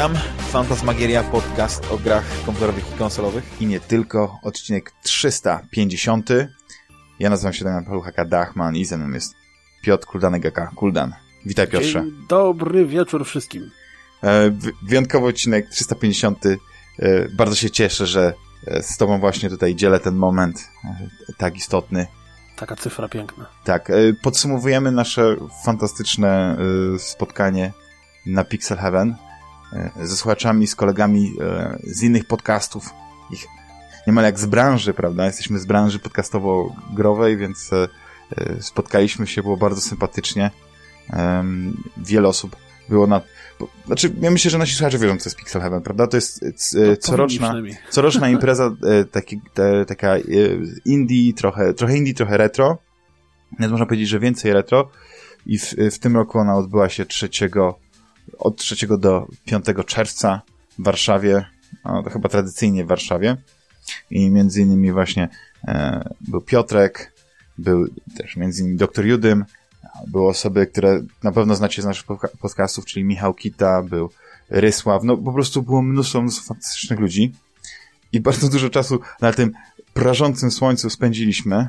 witam. Fantasmagieria, podcast o grach komputerowych i konsolowych. I nie tylko, odcinek 350. Ja nazywam się Damian Paluchaka Dachman i ze mną jest Piotr Kuldanek Kuldan. Witaj Piotrze. Dzień dobry wieczór wszystkim. E, wyjątkowy odcinek 350. E, bardzo się cieszę, że e, z tobą właśnie tutaj dzielę ten moment e, tak istotny. Taka cyfra piękna. Tak, podsumowujemy nasze fantastyczne spotkanie na Pixel Heaven ze słuchaczami, z kolegami z innych podcastów. Ich niemal jak z branży, prawda? Jesteśmy z branży podcastowo-growej, więc spotkaliśmy się, było bardzo sympatycznie. Wiele osób było na... Znaczy, ja myślę, że nasi słuchacze wiedzą, co jest Pixel Heaven, prawda? To jest no, coroczna, coroczna impreza, taki, te, taka indie, trochę, trochę indie, trochę retro. Więc można powiedzieć, że więcej retro. I w, w tym roku ona odbyła się 3, od 3 do 5 czerwca w Warszawie, no, chyba tradycyjnie w Warszawie. I między innymi właśnie e, był Piotrek, był też między innymi doktor Judym, były osoby, które na pewno znacie z naszych podcastów, czyli Michał Kita, był Rysław, no po prostu było mnóstwo, mnóstwo fantastycznych ludzi. I bardzo dużo czasu na tym prażącym słońcu spędziliśmy, e,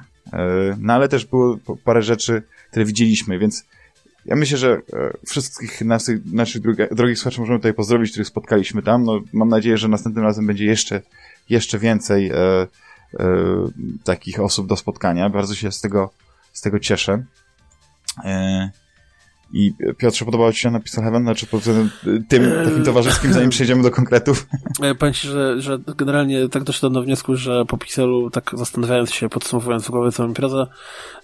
no ale też było parę rzeczy, które widzieliśmy, więc ja myślę, że e, wszystkich naszych, naszych drogich słuchaczy możemy tutaj pozdrowić, których spotkaliśmy tam. No, mam nadzieję, że następnym razem będzie jeszcze, jeszcze więcej e, e, takich osób do spotkania. Bardzo się z tego, z tego cieszę. E, I Piotrze, podobało Ci się napisał Heaven? Znaczy pod tym takim towarzyskim, zanim przejdziemy do konkretów? E, powiem Ci, że, że generalnie tak doszedłem do wniosku, że po Pixelu, tak zastanawiając się, podsumowując w głowie całą imprezę,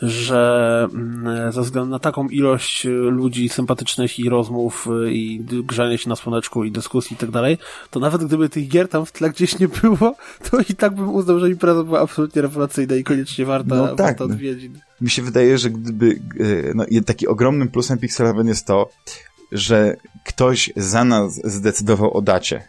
że mm, ze względu na taką ilość ludzi sympatycznych i rozmów i grzania się na słoneczku i dyskusji i tak dalej, to nawet gdyby tych gier tam w tle gdzieś nie było, to i tak bym uznał, że impreza była absolutnie rewelacyjna i koniecznie warta, no, tak. warta odwiedzin mi się wydaje, że gdyby, e, no, taki ogromnym plusem Pixel Heaven jest to, że ktoś za nas zdecydował o dacie.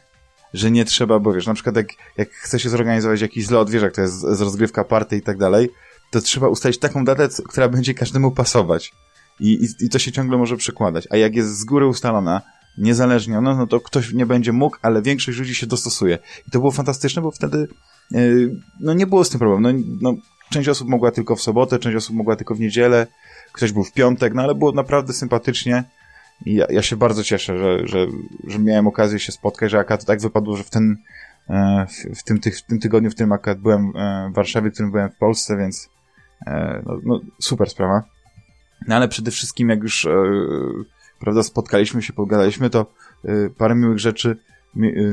Że nie trzeba, bo wiesz, na przykład jak, jak chce się zorganizować jakiś zlot, wiesz, jak to jest z rozgrywka party i tak dalej, to trzeba ustalić taką datę, która będzie każdemu pasować. I, i, I to się ciągle może przekładać. A jak jest z góry ustalona, niezależnie no, no to ktoś nie będzie mógł, ale większość ludzi się dostosuje. I to było fantastyczne, bo wtedy yy, no nie było z tym problemu. No, no Część osób mogła tylko w sobotę, część osób mogła tylko w niedzielę, ktoś był w piątek, no ale było naprawdę sympatycznie. I ja, ja się bardzo cieszę, że, że, że miałem okazję się spotkać, że akurat tak wypadło, że w ten, e, w, tym, w tym tygodniu, w którym akurat byłem e, w Warszawie, w którym byłem w Polsce, więc e, no, no, super sprawa. No ale przede wszystkim, jak już prawda, spotkaliśmy się, pogadaliśmy, to parę miłych rzeczy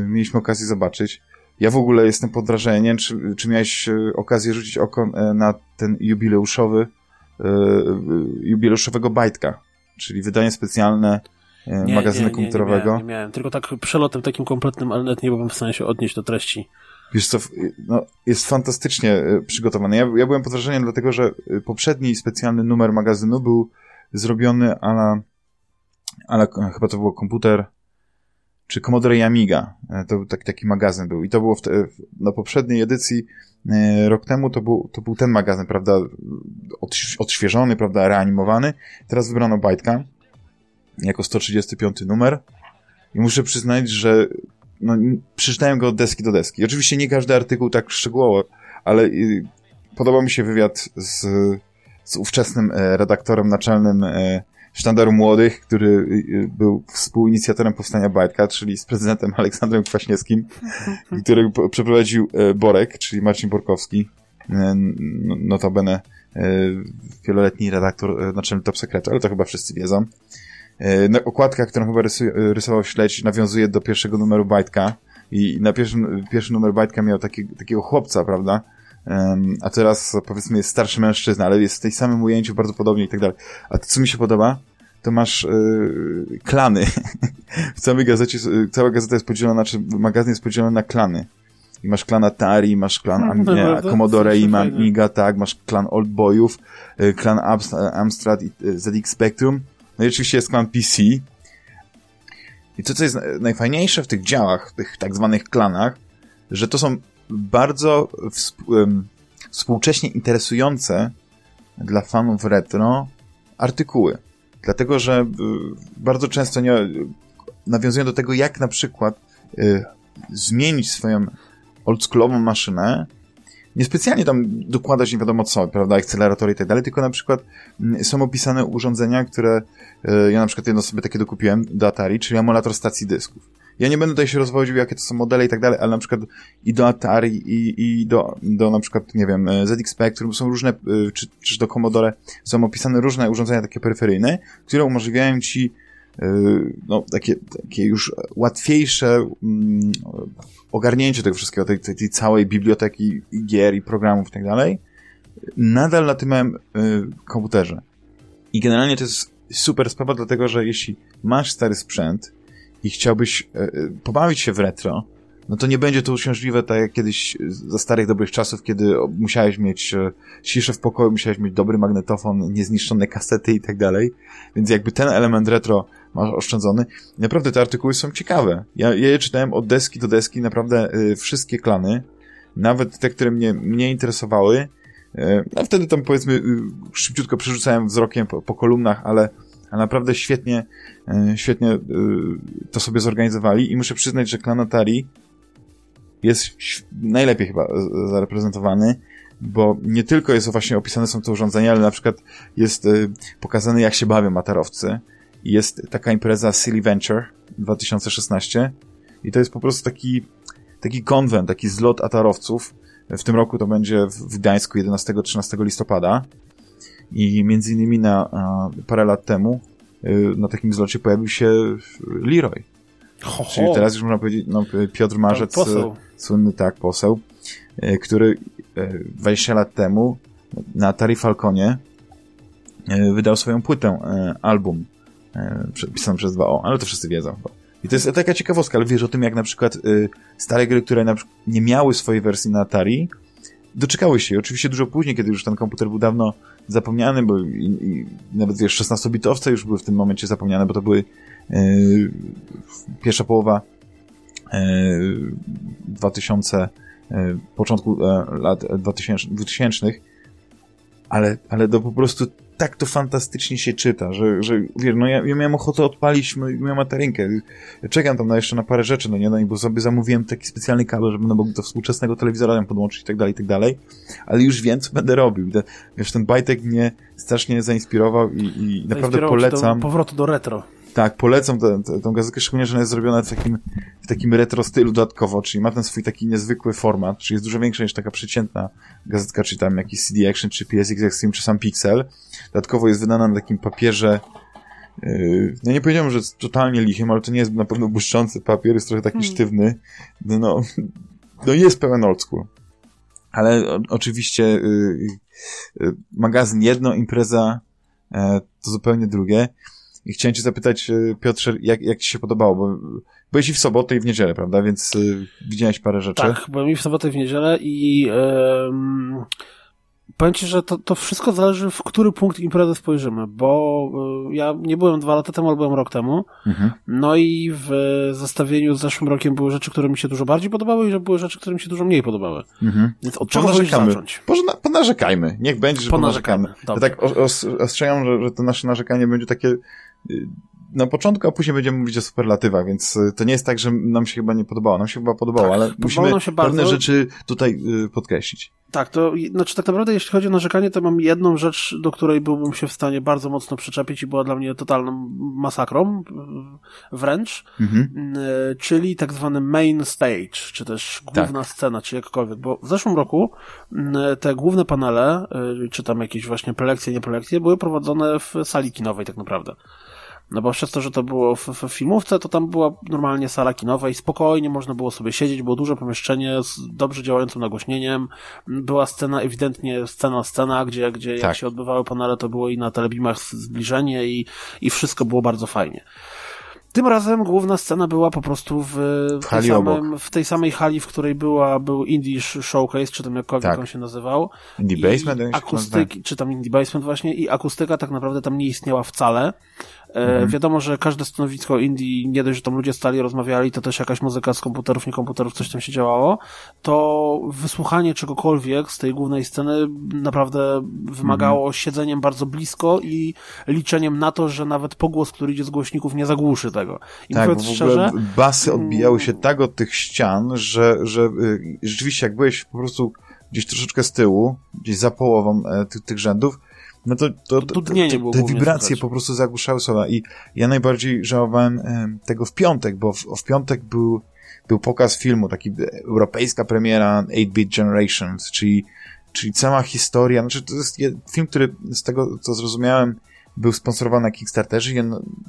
mieliśmy okazję zobaczyć. Ja w ogóle jestem pod wrażeniem, czy, czy miałeś e, okazję rzucić oko e, na ten jubileuszowy, e, jubileuszowego bajtka, czyli wydanie specjalne nie, magazynu nie, komputerowego. Nie, nie, miałem, nie miałem, tylko tak przelotem takim kompletnym, ale nawet nie byłem w stanie się odnieść do treści. Wiesz co, no, jest fantastycznie przygotowany. Ja, ja byłem pod wrażeniem, dlatego że poprzedni specjalny numer magazynu był zrobiony ala, ala chyba to było komputer czy Commodore Amiga. E, to tak, taki magazyn był. I to było w te, na poprzedniej edycji e, rok temu to był, to był ten magazyn, prawda, odświeżony, prawda, reanimowany. Teraz wybrano Bajtka jako 135 numer i muszę przyznać, że no, przeczytałem go od deski do deski. Oczywiście nie każdy artykuł tak szczegółowo, ale y, podoba mi się wywiad z, z ówczesnym e, redaktorem naczelnym sztandaru młodych, który y, y, był współinicjatorem powstania Bajtka, czyli z prezydentem Aleksandrem Kwaśniewskim, który przeprowadził e, Borek, czyli Marcin Borkowski, e, notabene e, wieloletni redaktor naczelny Top Secretu, ale to chyba wszyscy wiedzą. No, okładka, którą chyba rysuje, rysował Śledź, nawiązuje do pierwszego numeru Bajtka i na pierwszym, pierwszy numer Bajtka miał taki, takiego chłopca, prawda? A teraz powiedzmy jest starszy mężczyzna, ale jest w tej samym ujęciu bardzo podobnie i tak dalej. A to, co mi się podoba, to masz yy, klany. w całej gazecie, cała gazeta jest podzielona, czy magazyn jest podzielony na klany. I masz klan Atari, masz klan Am no, Commodore i Amiga, tak, masz klan Old Boyów, yy, klan Amstrad i ZX Spectrum. No i oczywiście jest klan PC. I to, co jest najfajniejsze w tych działach, w tych tak zwanych klanach, że to są bardzo współcześnie interesujące dla fanów retro artykuły. Dlatego, że bardzo często nie, nawiązują do tego, jak na przykład y, zmienić swoją oldschoolową maszynę, niespecjalnie tam dokładać nie wiadomo co, prawda, akceleratory i tak dalej, tylko na przykład są opisane urządzenia, które y, ja na przykład jedno sobie takie dokupiłem do Atari, czyli emulator stacji dysków. Ja nie będę tutaj się rozwodził, jakie to są modele i tak dalej, ale na przykład i do Atari, i, i do, do na przykład, nie wiem, ZX Spectrum są różne, y, czy, czy do Commodore są opisane różne urządzenia takie peryferyjne, które umożliwiają ci y, no, takie, takie już łatwiejsze um, ogarnięcie tego wszystkiego, tej, tej, całej biblioteki gier i programów i tak dalej, nadal na tym małym y, komputerze. I generalnie to jest super sprawa, dlatego że jeśli masz stary sprzęt, i chciałbyś e, e, pobawić się w retro, no to nie będzie to uciążliwe tak jak kiedyś za starych dobrych czasów, kiedy musiałeś mieć e, ciszę w pokoju, musiałeś mieć dobry magnetofon, niezniszczone kasety i tak dalej. Więc jakby ten element retro masz oszczędzony. Naprawdę te artykuły są ciekawe. Ja, ja je czytałem od deski do deski, naprawdę y, wszystkie klany, nawet te, które mnie, mnie interesowały. Y, wtedy tam powiedzmy y, szybciutko przerzucałem wzrokiem po, po kolumnach, ale a naprawdę świetnie, e, świetnie e, to sobie zorganizowali i muszę przyznać, że klan Atari jest najlepiej chyba e, zareprezentowany, bo nie tylko jest właśnie opisane są te urządzenia, ale na przykład jest pokazane jak się bawią atarowcy. Jest taka impreza Silly Venture 2016 i to jest po prostu taki taki konwent, taki zlot atarowców. W tym roku to będzie w Gdańsku 11-13 listopada i między innymi na parę lat temu y, na takim zlocie pojawił się Leroy. Ho, ho. Czyli teraz już można powiedzieć, no, Piotr Marzec, słynny tak, poseł, y, który 20 y, lat temu na Atari Falconie wydał swoją płytę, album pisany przez 2O, ale to wszyscy wiedzą I to jest taka ciekawostka, ale wiesz o tym, jak na przykład stare gry, które na przykład nie miały swojej wersji na Atari, doczekały się. Oczywiście dużo później, kiedy już ten komputer był dawno zapomniany, bo i, i nawet wiesz, 16-bitowce już były w tym momencie zapomniane, bo to były e, pierwsza połowa e, 2000, e, początku e, lat 2000, 2000 ale, ale to po prostu tak to fantastycznie się czyta, że, że wiesz, no ja, ja miałem ochotę odpalić moją materię. Czekam tam na jeszcze na parę rzeczy, no nie, no i bo sobie zamówiłem taki specjalny kabel, żeby no, do współczesnego telewizora podłączyć i tak dalej, i tak dalej, ale już wiem, co będę robił. Wiesz, ten bajtek mnie strasznie zainspirował i, i naprawdę polecam. Do powrotu do retro. Tak, polecam tę, tę gazetkę, szczególnie, że ona jest zrobiona w takim, w takim retro stylu dodatkowo, czyli ma ten swój taki niezwykły format, czyli jest dużo większa niż taka przeciętna gazetka, czy tam jakiś CD Action, czy PSX Extreme, czy sam Pixel. Dodatkowo jest wydana na takim papierze, yy, no nie powiedziałem, że jest totalnie lichym, ale to nie jest na pewno błyszczący papier, jest trochę taki hmm. sztywny. No, no, no jest pełen old school. Ale o, oczywiście yy, yy, magazyn jedno, impreza e, to zupełnie drugie. I chciałem cię zapytać, e, Piotrze, jak, jak ci się podobało, bo byłeś i w sobotę i w niedzielę, prawda? Więc y, widziałeś parę rzeczy. Tak, byłem i w sobotę i w niedzielę i powiem ci, że to, to wszystko zależy, w który punkt imprezy spojrzymy, bo y, ja nie byłem dwa lata temu, ale byłem rok temu. Mhm. No i w zestawieniu z zeszłym rokiem były rzeczy, które mi się dużo bardziej podobały i że były rzeczy, które mi się dużo mniej podobały. Mhm. Więc od czego zacząć? Ponarzekajmy. Niech będzie, że ponarzekamy. Ja tak os ostrzegam, że, że to nasze narzekanie będzie takie na początku, a później będziemy mówić o superlatywach, więc y, to nie jest tak, że nam się chyba nie podobało. Nam się chyba podobało, tak, ale musimy pewne bardzo... rzeczy tutaj y, podkreślić. Tak, to znaczy tak naprawdę jeśli chodzi o narzekanie, to mam jedną rzecz, do której byłbym się w stanie bardzo mocno przyczepić i była dla mnie totalną masakrą y, wręcz, mhm. czyli tak zwany main stage, czy też główna tak. scena, czy jakkolwiek, bo w zeszłym roku te główne panele, czy tam jakieś właśnie prelekcje, nie prelekcje, były prowadzone w sali kinowej tak naprawdę. No bo przez to, że to było w, w filmówce, to tam była normalnie sala kinowa i spokojnie można było sobie siedzieć, było duże pomieszczenie z dobrze działającym nagłośnieniem. Była scena, ewidentnie scena, scena, gdzie, gdzie tak. jak się odbywały panele, to było i na telebimach zbliżenie i, i wszystko było bardzo fajnie. Tym razem główna scena była po prostu w, w, tej, samym, w tej samej hali, w której była, był Indie Showcase, czy tam jakkolwiek tak. on się nazywał. Indie Basement? Akustyki, czy tam Indie Basement właśnie, i akustyka tak naprawdę tam nie istniała wcale. Mhm. Wiadomo, że każde stanowisko indie, nie dość, że tam ludzie stali, rozmawiali, to też jakaś muzyka z komputerów, nie komputerów, coś tam się działało, to wysłuchanie czegokolwiek z tej głównej sceny naprawdę wymagało mhm. siedzeniem bardzo blisko i liczeniem na to, że nawet pogłos, który idzie z głośników nie zagłuszy tego. I tak, mówiąc szczerze... basy odbijały się tak od tych ścian, że, że y, rzeczywiście jak byłeś po prostu gdzieś troszeczkę z tyłu, gdzieś za połową e, tych, tych rzędów, no to, to, to, to te wibracje po prostu zagłuszały słowa i ja najbardziej żałowałem e, tego w piątek, bo w, w piątek był, był pokaz filmu, taki europejska premiera 8-Bit Generations, czyli, czyli cała historia, znaczy to jest film, który z tego co zrozumiałem był sponsorowany na Kickstarterze i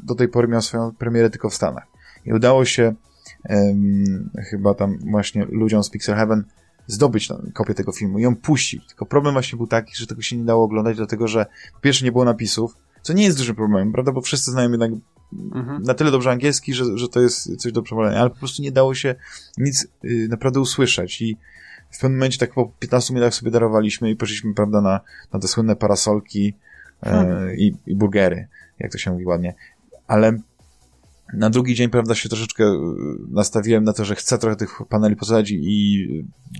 do tej pory miał swoją premierę tylko w Stanach. I udało się um, chyba tam właśnie ludziom z Pixel Heaven zdobyć kopię tego filmu i ją puścić. Tylko problem właśnie był taki, że tego się nie dało oglądać, dlatego że po pierwsze nie było napisów, co nie jest dużym problemem, prawda, bo wszyscy znają jednak mhm. na tyle dobrze angielski, że, że to jest coś do przebolenia, ale po prostu nie dało się nic y, naprawdę usłyszeć i w pewnym momencie tak po 15 minutach sobie darowaliśmy i poszliśmy, prawda, na, na te słynne parasolki e, mhm. i, i burgery, jak to się mówi ładnie. Ale na drugi dzień, prawda, się troszeczkę y, nastawiłem na to, że chcę trochę tych paneli posadzić i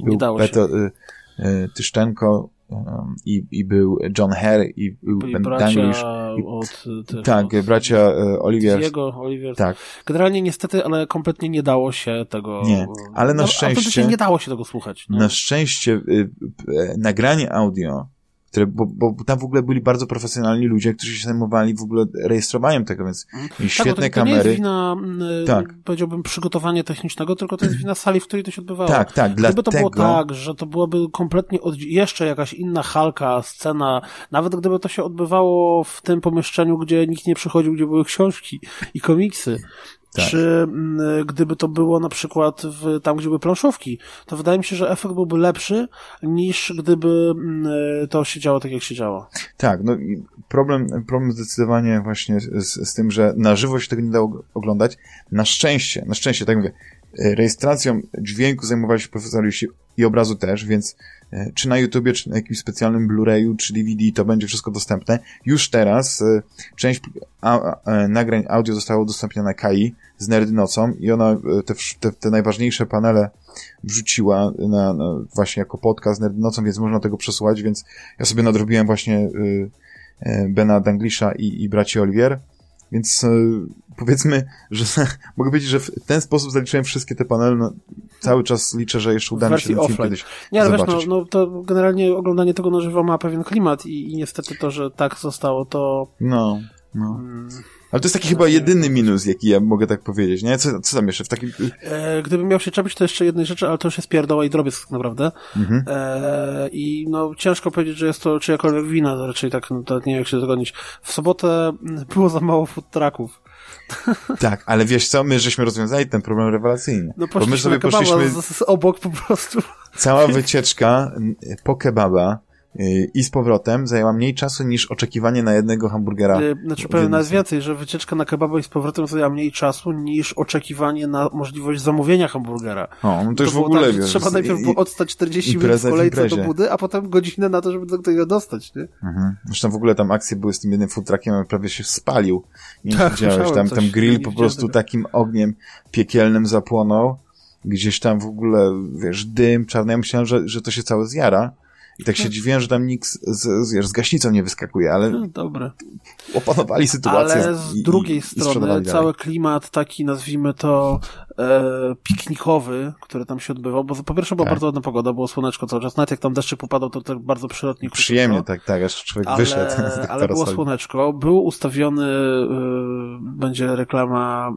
był Peter y, y, Tyszczenko i, i był John Hare i był Ben Danglish. Od, tak, od, bracia Olivier. Diego, Olivier. Tak. Generalnie niestety, ale kompletnie nie dało się tego... Nie, ale na no, szczęście... nie dało się tego słuchać. No. Na szczęście y, y, nagranie audio które, bo, bo tam w ogóle byli bardzo profesjonalni ludzie, którzy się zajmowali w ogóle rejestrowaniem tego, więc mieli świetne tak, to, to kamery. To nie jest wina, mm, tak. powiedziałbym, przygotowania technicznego, tylko to jest wina sali, w której to się odbywało. Tak, tak. Gdyby dlatego... to było tak, że to byłaby kompletnie od... jeszcze jakaś inna halka, scena, nawet gdyby to się odbywało w tym pomieszczeniu, gdzie nikt nie przychodził, gdzie były książki i komiksy, tak. Czy mm, gdyby to było na przykład w, tam, gdzie były planszówki, to wydaje mi się, że efekt byłby lepszy niż gdyby mm, to się działo tak, jak się działo. Tak, no problem, problem zdecydowanie właśnie z, z tym, że na żywo się tego nie dało oglądać. Na szczęście, na szczęście, tak mówię, rejestracją dźwięku zajmowali się profesjonaliści i obrazu też, więc E, czy na YouTubie, czy na jakimś specjalnym Blu-rayu, czy DVD, to będzie wszystko dostępne. Już teraz e, część e, nagrań audio została udostępniona KI z Nerdynocą i ona te, te, te najważniejsze panele wrzuciła na, na, właśnie jako podcast z Nerdynocą, więc można tego przesłuchać, więc ja sobie nadrobiłem właśnie y, y, Bena Danglisha i, i braci Olivier, więc y, powiedzmy, że mogę powiedzieć, że w ten sposób zaliczyłem wszystkie te panele. No, cały czas liczę, że jeszcze uda mi się ten film kiedyś Nie, ale zobaczyć. wiesz, no, no to generalnie oglądanie tego na żywo ma pewien klimat i, i niestety to, że tak zostało, to... No, no. Mm. Ale to jest taki chyba jedyny minus, jaki ja mogę tak powiedzieć, nie? Co, co tam jeszcze w takim... E, gdybym miał się czepić, to jeszcze jednej rzeczy, ale to już jest pierdoła i drobiec tak naprawdę. Mhm. E, I no ciężko powiedzieć, że jest to czyjakolwiek wina, raczej tak, no, nie wiem jak się zgodzić. W sobotę było za mało food trucków. Tak, ale wiesz co, my żeśmy rozwiązali ten problem rewelacyjnie. No bo my sobie poszliśmy... Z, z obok po prostu. Cała wycieczka po kebaba i z powrotem zajęła mniej czasu niż oczekiwanie na jednego hamburgera. Y, znaczy powiem nawet więcej, że wycieczka na kebaba i z powrotem zajęła mniej czasu niż oczekiwanie na możliwość zamówienia hamburgera. O, no to, to już w ogóle tak, wiesz, Trzeba najpierw było odstać 40 minut w kolejce do budy, a potem godzinę na to, żeby do tego dostać, nie? Mhm. Zresztą w ogóle tam akcje były z tym jednym futrakiem, a prawie się spalił. Nie tak, widziałeś, tam, tam grill po prostu takim ogniem piekielnym zapłonął. Gdzieś tam w ogóle, wiesz, dym czarny. Ja myślałem, że, że to się całe zjara i tak się dziwiłem, że tam nikt z, z, z, gaśnicą nie wyskakuje, ale no, dobre. opanowali sytuację. Ale z drugiej i, strony i cały klimat taki, nazwijmy to, e, piknikowy, który tam się odbywał, bo po pierwsze była tak. bardzo ładna pogoda, było słoneczko cały czas, nawet jak tam deszczyk popadał, to tak bardzo przyrodnie. Przyjemnie, tak, tak, aż człowiek ale, wyszedł. ale było słoneczko, był ustawiony, e, będzie reklama,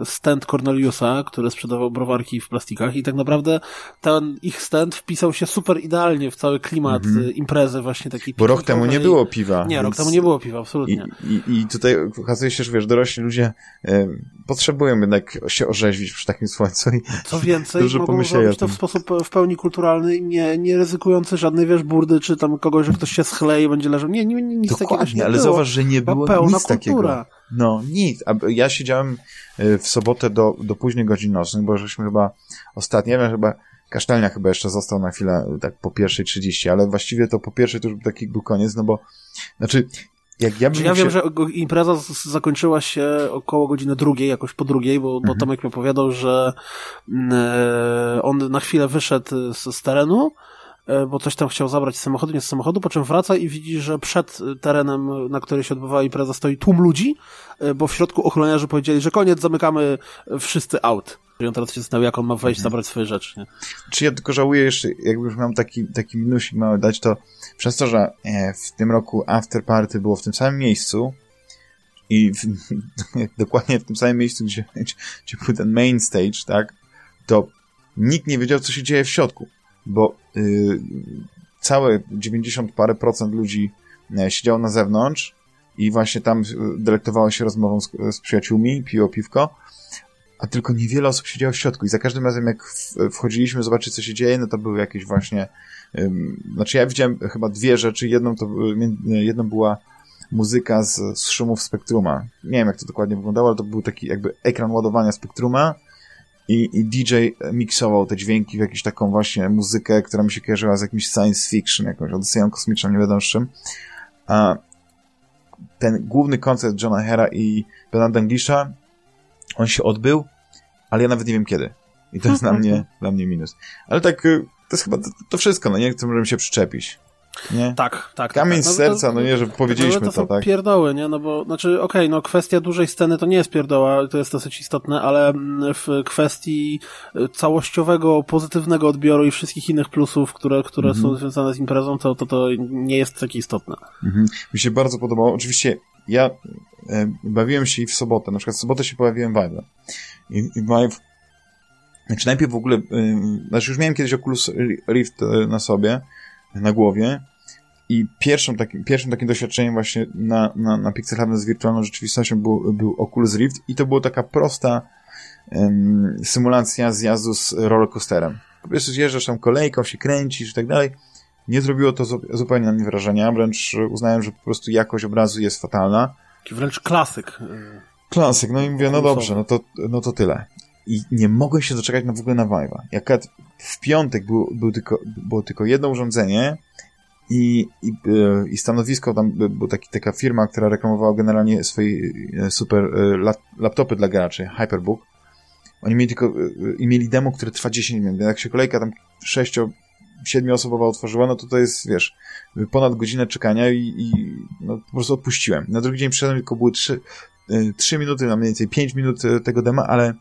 e, stand Corneliusa, który sprzedawał browarki w plastikach i tak naprawdę ten ich stand wpisał się super idealnie w cały klimat mm -hmm. imprezy właśnie takiej Bo rok temu nie było piwa. Nie, więc... rok temu nie było piwa, absolutnie. I, i, i tutaj okazuje się, że wiesz, dorośli ludzie e, potrzebują jednak się orzeźwić przy takim słońcu i Co więcej, dużo mogą zrobić to w sposób w pełni kulturalny, nie, nie ryzykujący żadnej, wiesz, burdy, czy tam kogoś, że ktoś się schleje i będzie leżał. Nie, nie, nie nic Dokładnie, takiego nie ale było. zauważ, że nie było pełna nic kultura. takiego. No, nic. Ja siedziałem e, w sobotę do, do późnych godzin nocnych, bo żeśmy chyba ostatnio, nie wiem, chyba Kasztelnia chyba jeszcze został na chwilę tak po pierwszej 30, ale właściwie to po pierwszej to już taki był koniec, no bo znaczy jak ja bym Ja się... wiem, że impreza zakończyła się około godziny drugiej, jakoś po drugiej, bo, bo mhm. Tomek mi opowiadał, że mm, e, on na chwilę wyszedł z, z terenu, bo coś tam chciał zabrać z samochodu, nie z samochodu, po czym wraca i widzi, że przed terenem, na którym się odbywała impreza, stoi tłum ludzi, e, bo w środku ochroniarze powiedzieli, że koniec, zamykamy wszyscy out. I on teraz się zastanawiał, jak on ma wejść, mhm. zabrać swoje rzeczy. Nie? Czy ja tylko żałuję jeszcze, jakby już mam taki, taki minusik mały dać, to przez to, że e, w tym roku After Party było w tym samym miejscu i w, dokładnie w tym samym miejscu, gdzie, gdzie, gdzie był ten main stage, tak, to nikt nie wiedział, co się dzieje w środku, bo y, całe 90 parę procent ludzi e, siedziało na zewnątrz i właśnie tam delektowało się rozmową z, z przyjaciółmi, piło piwko, a tylko niewiele osób siedziało w środku. I za każdym razem jak wchodziliśmy zobaczyć, co się dzieje, no to były jakieś właśnie znaczy ja widziałem chyba dwie rzeczy, jedną to jedną była muzyka z, z szumów Spektruma. Nie wiem, jak to dokładnie wyglądało, ale to był taki jakby ekran ładowania Spektruma i, i DJ miksował te dźwięki w jakąś taką właśnie muzykę, która mi się kojarzyła z jakimś science fiction, jakąś odyseją kosmiczną, nie wiadomo z czym. A ten główny koncert Johna Hera i Bena Danglisha on się odbył, ale ja nawet nie wiem kiedy. I to jest dla mnie, dla mnie minus. Ale tak, y, to jest chyba to, to wszystko, no nie? Co możemy się przyczepić. Nie? Tak, tak. Kamień tak, z tak. serca, no, to, no nie, że powiedzieliśmy to, to, tak? pierdoły, nie? No bo, znaczy, okej, okay, no kwestia dużej sceny to nie jest pierdoła, to jest dosyć istotne, ale mm, w kwestii y, całościowego, pozytywnego odbioru i wszystkich innych plusów, które, które mhm. są związane z imprezą, to, to, to nie jest takie istotne. Mhm. Mi się bardzo podobało. Oczywiście ja e, bawiłem się i w sobotę, na przykład w sobotę się pojawiłem w. I, i Vive, znaczy najpierw w ogóle, e, znaczy już miałem kiedyś Oculus Rift e, na sobie, na głowie i pierwszą takim, pierwszym takim doświadczeniem właśnie na, na, na Pixel z wirtualną rzeczywistością był, był Oculus Rift i to była taka prosta um, symulacja zjazdu z rollercoasterem. Po prostu zjeżdżasz tam kolejką, się kręcisz i tak dalej nie zrobiło to zupełnie na mnie wrażenia, wręcz uznałem, że po prostu jakość obrazu jest fatalna. Wręcz klasyk. Klasyk, no i mówię, no dobrze, no to, no to tyle. I nie mogłem się doczekać na w ogóle na Vive'a. Jak w piątek był, był tylko, było tylko jedno urządzenie i, i, i stanowisko, tam była taki, taka firma, która reklamowała generalnie swoje e, super e, laptopy dla graczy, Hyperbook. Oni mieli tylko, e, i mieli demo, które trwa 10 minut. Jak się kolejka tam 6 siedmioosobowa otworzyła, no to to jest, wiesz, ponad godzinę czekania i, i no, po prostu odpuściłem. Na drugi dzień przyszedłem, tylko były trzy, trzy minuty, na mniej więcej pięć minut tego dema, ale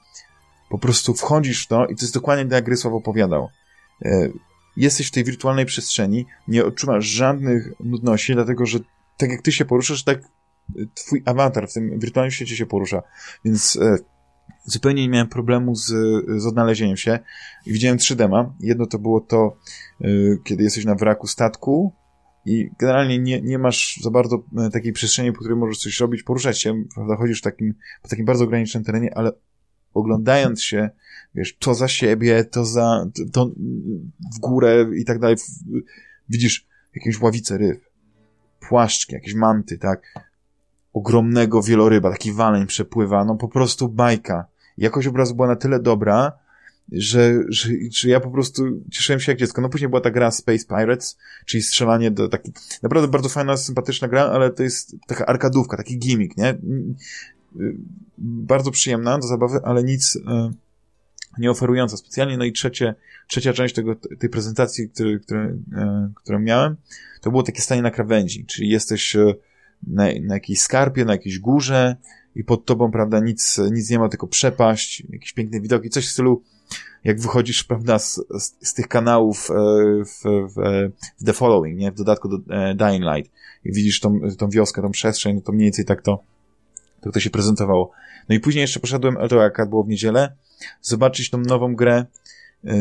po prostu wchodzisz w to i to jest dokładnie tak, jak Grysław opowiadał. Y, jesteś w tej wirtualnej przestrzeni, nie odczuwasz żadnych nudności, dlatego że tak jak ty się poruszasz, tak twój awatar w tym wirtualnym świecie się porusza. Więc zupełnie nie miałem problemu z, z odnalezieniem się widziałem trzy dema. Jedno to było to, y, kiedy jesteś na wraku statku i generalnie nie, nie masz za bardzo e, takiej przestrzeni, po której możesz coś robić, poruszać się, prawda, chodzisz takim, po takim bardzo ograniczonym terenie, ale oglądając się, wiesz, to za siebie, to za, to w górę i tak dalej, widzisz jakieś ławice ryb, płaszczki, jakieś manty, tak, ogromnego wieloryba, taki waleń przepływa, no po prostu bajka. Jakość obrazu była na tyle dobra, że, że, że ja po prostu cieszyłem się jak dziecko. No później była ta gra Space Pirates, czyli strzelanie do taki, naprawdę bardzo fajna, sympatyczna gra, ale to jest taka arkadówka, taki gimmick, nie? Bardzo przyjemna do zabawy, ale nic e, nie oferująca specjalnie. No i trzecie, trzecia część tego, tej prezentacji, który, który, e, którą miałem, to było takie stanie na krawędzi, czyli jesteś na, na jakiejś skarpie, na jakiejś górze i pod tobą, prawda, nic, nic nie ma, tylko przepaść, jakieś piękne widoki, coś w stylu jak wychodzisz, prawda, z, z, z tych kanałów e, w, w, w, The Following, nie? W dodatku do e, Dying Light i widzisz tą, tą wioskę, tą przestrzeń, no to mniej więcej tak to, to, to się prezentowało. No i później jeszcze poszedłem, to jak było w niedzielę, zobaczyć tą nową grę, e,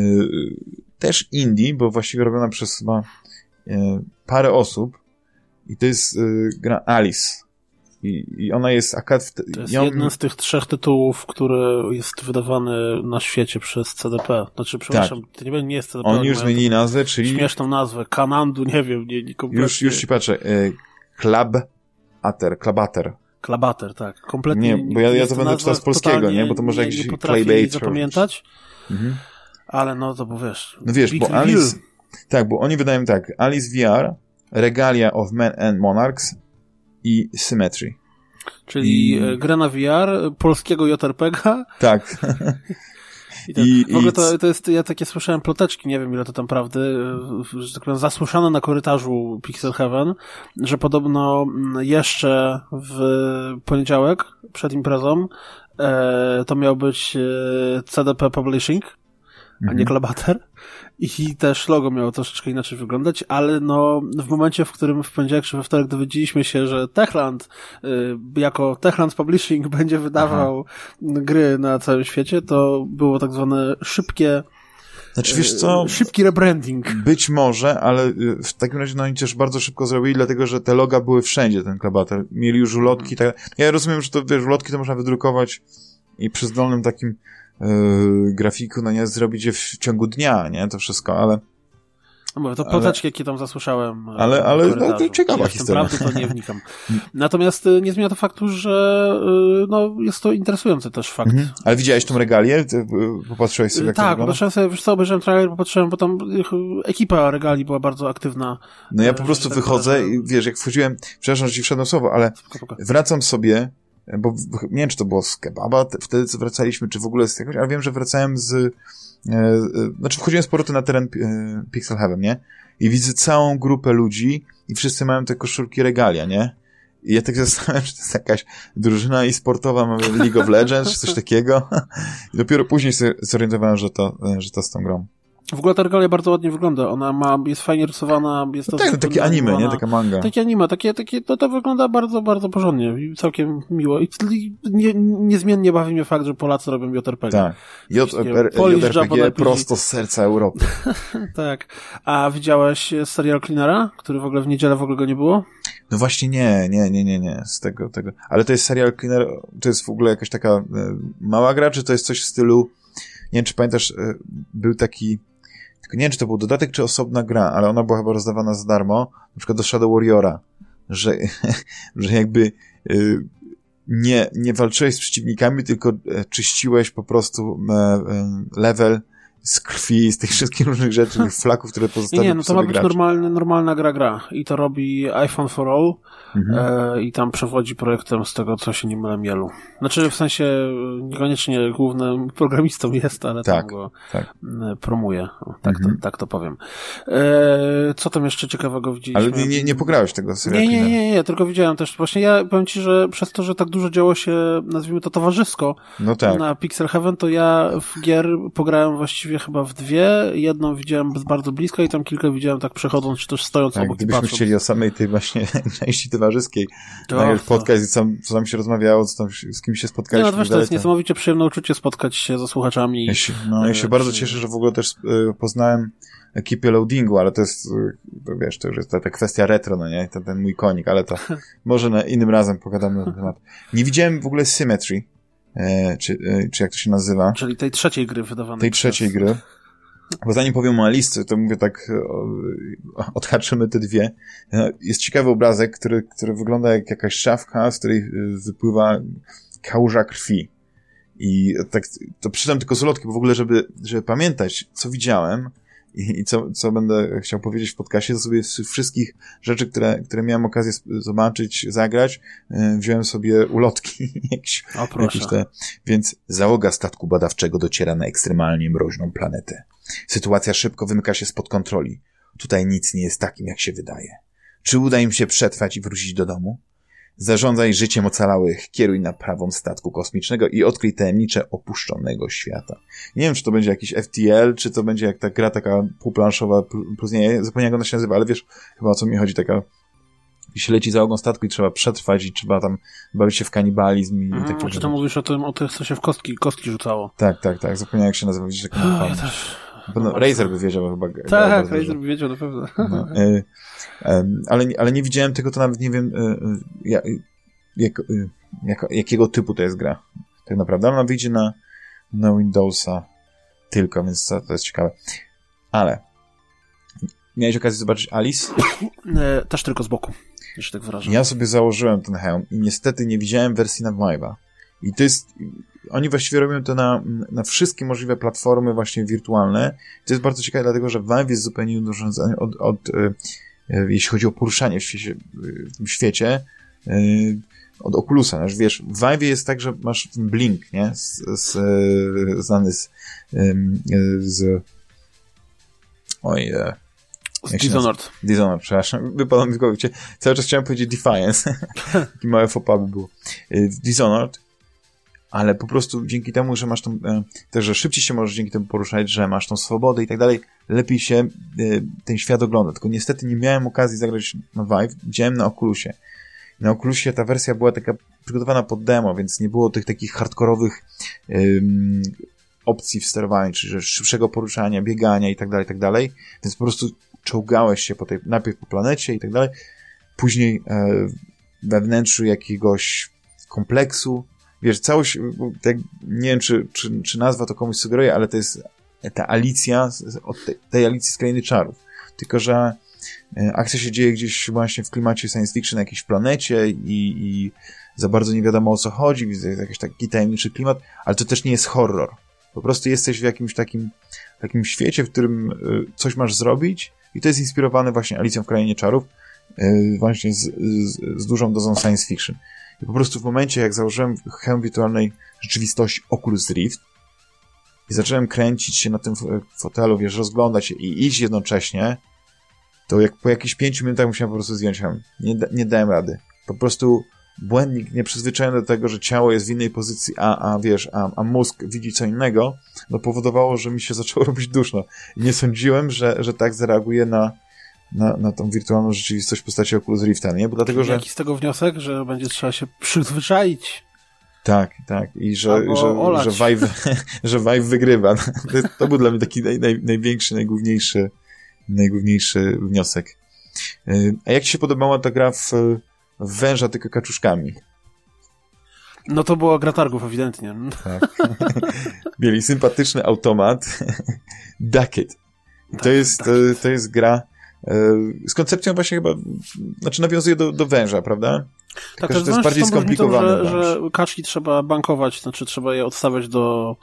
też indie, bo właściwie robiona przez chyba parę osób, i to jest y, gra Alice. I, I ona jest akad... To jest ją... jeden z tych trzech tytułów, który jest wydawany na świecie przez CDP. Znaczy, przepraszam, tak. to nie, nie jest CDP. Oni już zmienili nazwę, czyli... Śmieszną nazwę. Kanandu, nie wiem, nie, nie kompletnie... Już, już ci patrzę. Club Ater, Clubater. Klabater, tak. Kompletnie. Nie, bo ja, ja to będę czytał z polskiego, nie? Bo to może jakiś Claybait. zapamiętać. Mhm. Ale no to bo wiesz. No wiesz, bo Alice. Tak, bo oni wydają tak. Alice VR Regalia of Men and Monarchs i Symmetry. Czyli I... E, gra na VR, polskiego JRPG. Tak. I, to, I, w ogóle to, to jest, ja takie słyszałem ploteczki, nie wiem ile to tam prawdy, że tak powiem, zasłyszane na korytarzu Pixel Heaven, że podobno mm, jeszcze w poniedziałek, przed imprezą, e, to miał być e, CDP Publishing, a nie Klabater. I też logo miało troszeczkę inaczej wyglądać, ale no w momencie, w którym w poniedziałek czy we wtorek dowiedzieliśmy się, że Techland y, jako Techland Publishing będzie wydawał Aha. gry na całym świecie, to było tak zwane szybkie znaczy, wiesz co? Y, szybki rebranding. Być może, ale y, w takim razie no oni też bardzo szybko zrobili, dlatego że te loga były wszędzie, ten klabater. Mieli już ulotki. Tak. Ja rozumiem, że to, wiesz, ulotki to można wydrukować i przy zdolnym takim yy, grafiku, no nie, zrobić je w ciągu dnia, nie, to wszystko, ale... No to ploteczki, jakie tam zasłyszałem. E, ale, ale no, to ciekawa ja historia. Prawdy, to nie wnikam. Natomiast e, nie zmienia to faktu, że no, jest to interesujący też fakt. Mhm. Ale widziałeś tą regalię? Popatrzyłeś sobie, jak Tak, popatrzyłem sobie, wiesz co, obejrzałem trailer, popatrzyłem, bo tam ekipa regali była bardzo aktywna. No ja po prostu tak wychodzę i wiesz, jak wchodziłem, przepraszam, że ci wszedłem słowo, ale wracam sobie bo nie wiem, czy to było z kebaba wtedy, co wracaliśmy, czy w ogóle z jakoś, ale wiem, że wracałem z, e, e, znaczy wchodziłem z powrotem na teren e, Pixel Heaven, nie? I widzę całą grupę ludzi i wszyscy mają te koszulki regalia, nie? I ja tak zastanawiam, czy to jest jakaś drużyna e-sportowa, mamy League of Legends, czy coś takiego. I dopiero później się zorientowałem, że to, e, że to z tą grą. W ogóle ta regalia bardzo ładnie wygląda. Ona ma, jest fajnie rysowana, jest to... No tak, takie anime, nie? Taka manga. Takie anime, takie, takie, to, to wygląda bardzo, bardzo porządnie i całkiem miło. I nie, niezmiennie bawi mnie fakt, że Polacy robią JRPG. Tak. JRPG prosto z serca Europy. tak. A widziałeś serial Cleanera, który w ogóle w niedzielę w ogóle go nie było? No właśnie nie, nie, nie, nie, nie, z tego, tego. Ale to jest serial Cleaner, to jest w ogóle jakaś taka e, mała gra, czy to jest coś w stylu, nie wiem, czy pamiętasz, e, był taki tylko nie wiem, czy to był dodatek, czy osobna gra, ale ona była chyba rozdawana za darmo, na przykład do Shadow Warriora, że, że jakby y, nie, nie walczyłeś z przeciwnikami, tylko e, czyściłeś po prostu e, e, level z krwi, z tych wszystkich różnych rzeczy, tych flaków, które pozostawił Nie, nie, no to ma być normalny, normalna gra gra i to robi iPhone for All mhm. e, i tam przewodzi projektem z tego, co się nie mylę mielu. Znaczy w sensie niekoniecznie głównym programistą jest, ale tak, go tak. promuje, tak, mhm. to, tak to powiem. E, co tam jeszcze ciekawego widzieliśmy? Ale nie, nie pograłeś tego serialu? Nie, nie, nie, nie, tylko widziałem też, właśnie ja powiem ci, że przez to, że tak dużo działo się, nazwijmy to towarzysko no tak. na Pixel Heaven, to ja w gier pograłem właściwie chyba w dwie. Jedną widziałem bardzo bliska i tam kilka widziałem tak przechodząc, czy też stojąc tak, obok Gdybyśmy chcieli o samej tej właśnie części towarzyskiej to, podcast i co, tam się rozmawiało, co tam, z kim się spotkaliśmy. No, wiesz, to jest niesamowicie przyjemne uczucie spotkać się ze słuchaczami. Ja się, no, ja się e, bardzo cieszę, że w ogóle też e, poznałem ekipę loadingu, ale to jest, to wiesz, to już jest ta, ta kwestia retro, no nie? Ten, ten mój konik, ale to może na innym razem pogadamy na ten temat. Nie widziałem w ogóle Symmetry. E, czy, e, czy jak to się nazywa. Czyli tej trzeciej gry wydawanej. Tej trzeciej przez... gry. Bo zanim powiem o Alice, to mówię tak, odhaczymy te dwie. E, jest ciekawy obrazek, który, który wygląda jak jakaś szafka, z której wypływa kałuża krwi. I tak, to przydam tylko z ulotki, bo w ogóle, żeby, żeby pamiętać, co widziałem, i, i co, co będę chciał powiedzieć w podcastie, to sobie z wszystkich rzeczy, które, które miałem okazję zobaczyć, zagrać, yy, wziąłem sobie ulotki jakieś, jakieś te. Więc załoga statku badawczego dociera na ekstremalnie mroźną planetę. Sytuacja szybko wymyka się spod kontroli. Tutaj nic nie jest takim, jak się wydaje. Czy uda im się przetrwać i wrócić do domu? Zarządzaj życiem ocalałych, kieruj na prawą statku kosmicznego i odkryj tajemnicze opuszczonego świata. Nie wiem, czy to będzie jakiś FTL, czy to będzie jak ta gra taka półplanszowa, plus nie, zapomniałem jak ona się nazywa, ale wiesz chyba o co mi chodzi, taka się leci załogą statku i trzeba przetrwać i trzeba tam bawić się w kanibalizm i mm, takie Czy to mówisz o tym, o tych, co się w kostki, kostki rzucało? Tak, tak, tak. Zapomniałem, jak się nazywa. Widzisz, jak ja też. No, Razer by wiedział chyba. Tak, Razer by wiedział na pewno. No, y, ale, ale nie widziałem tego, to nawet nie wiem, y, y, jak, jak, jakiego typu to jest gra. Tak naprawdę. Ona wyjdzie na, na Windowsa tylko, więc to, to jest ciekawe. Ale miałeś okazję zobaczyć Alice? E, też tylko z boku, jeśli tak wyrażę. Ja sobie założyłem ten hełm i niestety nie widziałem wersji na Vive'a. I to jest... Oni właściwie robią to na, na wszystkie możliwe platformy właśnie wirtualne. To jest bardzo ciekawe, dlatego że Vive jest zupełnie innym od, od, od e, jeśli chodzi o poruszanie w świecie, w tym świecie od Oculusa, wiesz, wiesz, w Vive jest tak, że masz blink, nie, z, z, e, znany z, z oj, e, Dishonored. Dishonored, przepraszam. Wypadło mi z głowy. Cały czas chciałem powiedzieć Defiance. Taki małe fopa by było. Dishonored, ale po prostu dzięki temu, że masz tą, e, też, że szybciej się możesz dzięki temu poruszać, że masz tą swobodę i tak dalej, lepiej się e, ten świat ogląda. Tylko niestety nie miałem okazji zagrać na Vive, widziałem na Oculusie. Na Oculusie ta wersja była taka przygotowana pod demo, więc nie było tych takich hardkorowych opcji w sterowaniu, czyli szybszego poruszania, biegania i tak dalej, tak dalej. Więc po prostu czołgałeś się po tej, najpierw po planecie i tak dalej, później e, we wnętrzu jakiegoś kompleksu. Wiesz, całość, tak, nie wiem, czy, czy, czy nazwa to komuś sugeruje, ale to jest ta Alicja, od tej, tej Alicji z Krainy Czarów. Tylko, że e, akcja się dzieje gdzieś właśnie w klimacie science fiction na jakiejś planecie i, i za bardzo nie wiadomo o co chodzi, widzę jakiś taki tajemniczy klimat, ale to też nie jest horror. Po prostu jesteś w jakimś takim, takim świecie, w którym y, coś masz zrobić i to jest inspirowane właśnie Alicją w Krainie Czarów, y, właśnie z, z, z dużą dozą science fiction. I po prostu w momencie, jak założyłem hełm wirtualnej rzeczywistości Oculus Rift i zacząłem kręcić się na tym fotelu, wiesz, rozglądać się i iść jednocześnie, to jak po jakichś pięciu minutach musiałem po prostu zdjąć hełm. Nie, nie dałem rady. Po prostu błędnik nieprzyzwyczajony do tego, że ciało jest w innej pozycji, a, a wiesz, a, a mózg widzi co innego, no powodowało, że mi się zaczęło robić duszno. I nie sądziłem, że, że tak zareaguje na, na, na tą wirtualną rzeczywistość w postaci Oculus Rifta, nie? Bo dlatego, że... Jaki z tego wniosek, że będzie trzeba się przyzwyczaić? Tak, tak. I że, że, że, Vive, że Vive wygrywa. To, to był dla mnie taki naj, naj, największy, najgłówniejszy, najgłówniejszy wniosek. Y, a jak ci się podobała ta gra w węża tylko kaczuszkami. No to była gra targów, ewidentnie. Tak. Mieli sympatyczny automat Ducket. Tak, to, jest, to, to jest gra e, z koncepcją właśnie chyba, znaczy nawiązuje do, do węża, prawda? Tylko, tak, to, to jest bardziej skomplikowane. Że, że kaczki trzeba bankować, znaczy trzeba je odstawiać do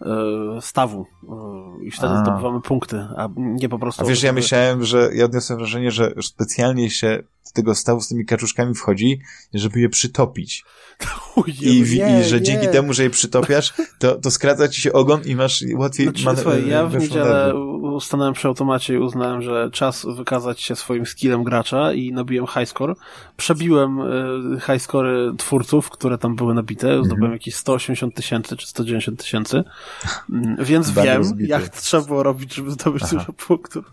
E, stawu e, i wtedy a. zdobywamy punkty, a nie po prostu... A wiesz, ja myślałem, że ja odniosłem wrażenie, że specjalnie się do tego stawu z tymi kaczuszkami wchodzi, żeby je przytopić. I, nie, I, że nie. dzięki temu, że je przytopiasz, to, to skraca ci się ogon i masz łatwiej... Znaczy, man- słuchaj, ja w niedzielę stanąłem przy automacie i uznałem, że czas wykazać się swoim skillem gracza i nabiłem high score. Przebiłem y, high score twórców, które tam były nabite. Mhm. Zdobyłem jakieś 180 tysięcy czy 190 tysięcy. Mm, więc wiem, jak trzeba było robić, żeby zdobyć Aha. dużo punktów.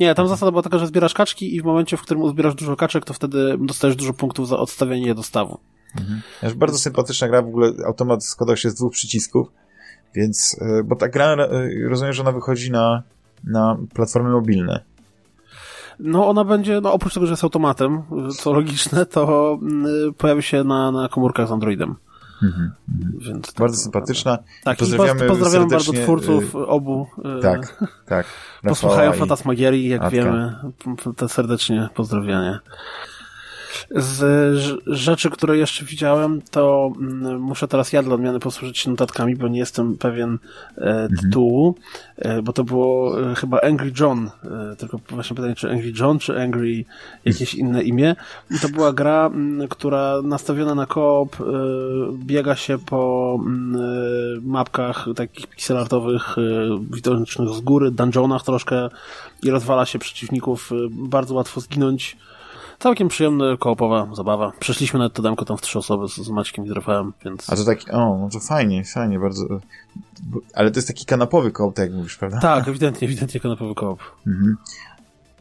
Nie, tam zasada była taka, że zbierasz kaczki i w momencie, w którym uzbierasz dużo kaczek, to wtedy dostajesz dużo punktów za odstawienie je dostawu. Mhm. Bardzo sympatyczna gra, w ogóle automat składał się z dwóch przycisków, więc, e, bo ta gra, e, rozumiem, że ona wychodzi na, na platformy mobilne. No ona będzie, no oprócz tego, że jest automatem, co logiczne, to mm, pojawi się na, na komórkach z Androidem. Mhm, mhm. Więc tak, bardzo sympatyczna. Tak, pozdrawiamy, pozdrawiamy bardzo twórców y, obu. Y, tak, tak. Posłuchają Fantasmagierii, jak wiemy. To serdecznie pozdrowienie. Z rzeczy, które jeszcze widziałem, to mm, muszę teraz ja dla odmiany posłużyć się notatkami, bo nie jestem pewien e, mhm. tytułu, mhm. bo to było e, chyba Angry John, tylko właśnie pytanie, czy Angry John, czy Angry jakieś inne imię. I to była gra, która nastawiona na koop biega się po mapkach takich pixelartowych, widocznych z góry, dungeonach troszkę i rozwala się przeciwników, bardzo łatwo zginąć Całkiem przyjemna, koopowa zabawa. Przeszliśmy nawet to damko tam w trzy osoby z, z Maćkiem i Rafałem, więc... A to taki, o, no to fajnie, fajnie, bardzo... Ale to jest taki kanapowy koop, tak jak mówisz, prawda? Tak, ewidentnie, ewidentnie kanapowy koop. Mhm.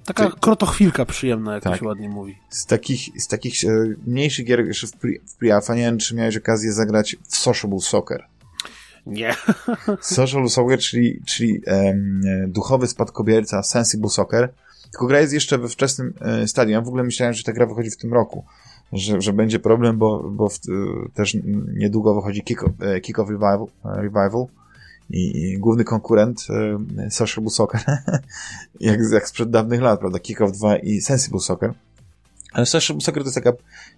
Taka Czy... krotochwilka przyjemna, jak tak. to się ładnie mówi. Z takich, z takich e, mniejszych gier jeszcze w, pri, w Priafa, nie wiem, czy miałeś okazję zagrać w Sociable Soccer. Nie. Social Soccer, czyli, czyli um, duchowy spadkobierca Sensible Soccer, tylko gra jest jeszcze we wczesnym e, stadium. Ja w ogóle myślałem, że ta gra wychodzi w tym roku. Że, że będzie problem, bo, bo w, e, też niedługo wychodzi Kick-Off kick Revival, e, Revival i, i, główny konkurent Social Soccer, jak, jak sprzed dawnych lat, prawda? Kick-Off 2 i Sensible Soccer. Ale Social Soccer to jest taka,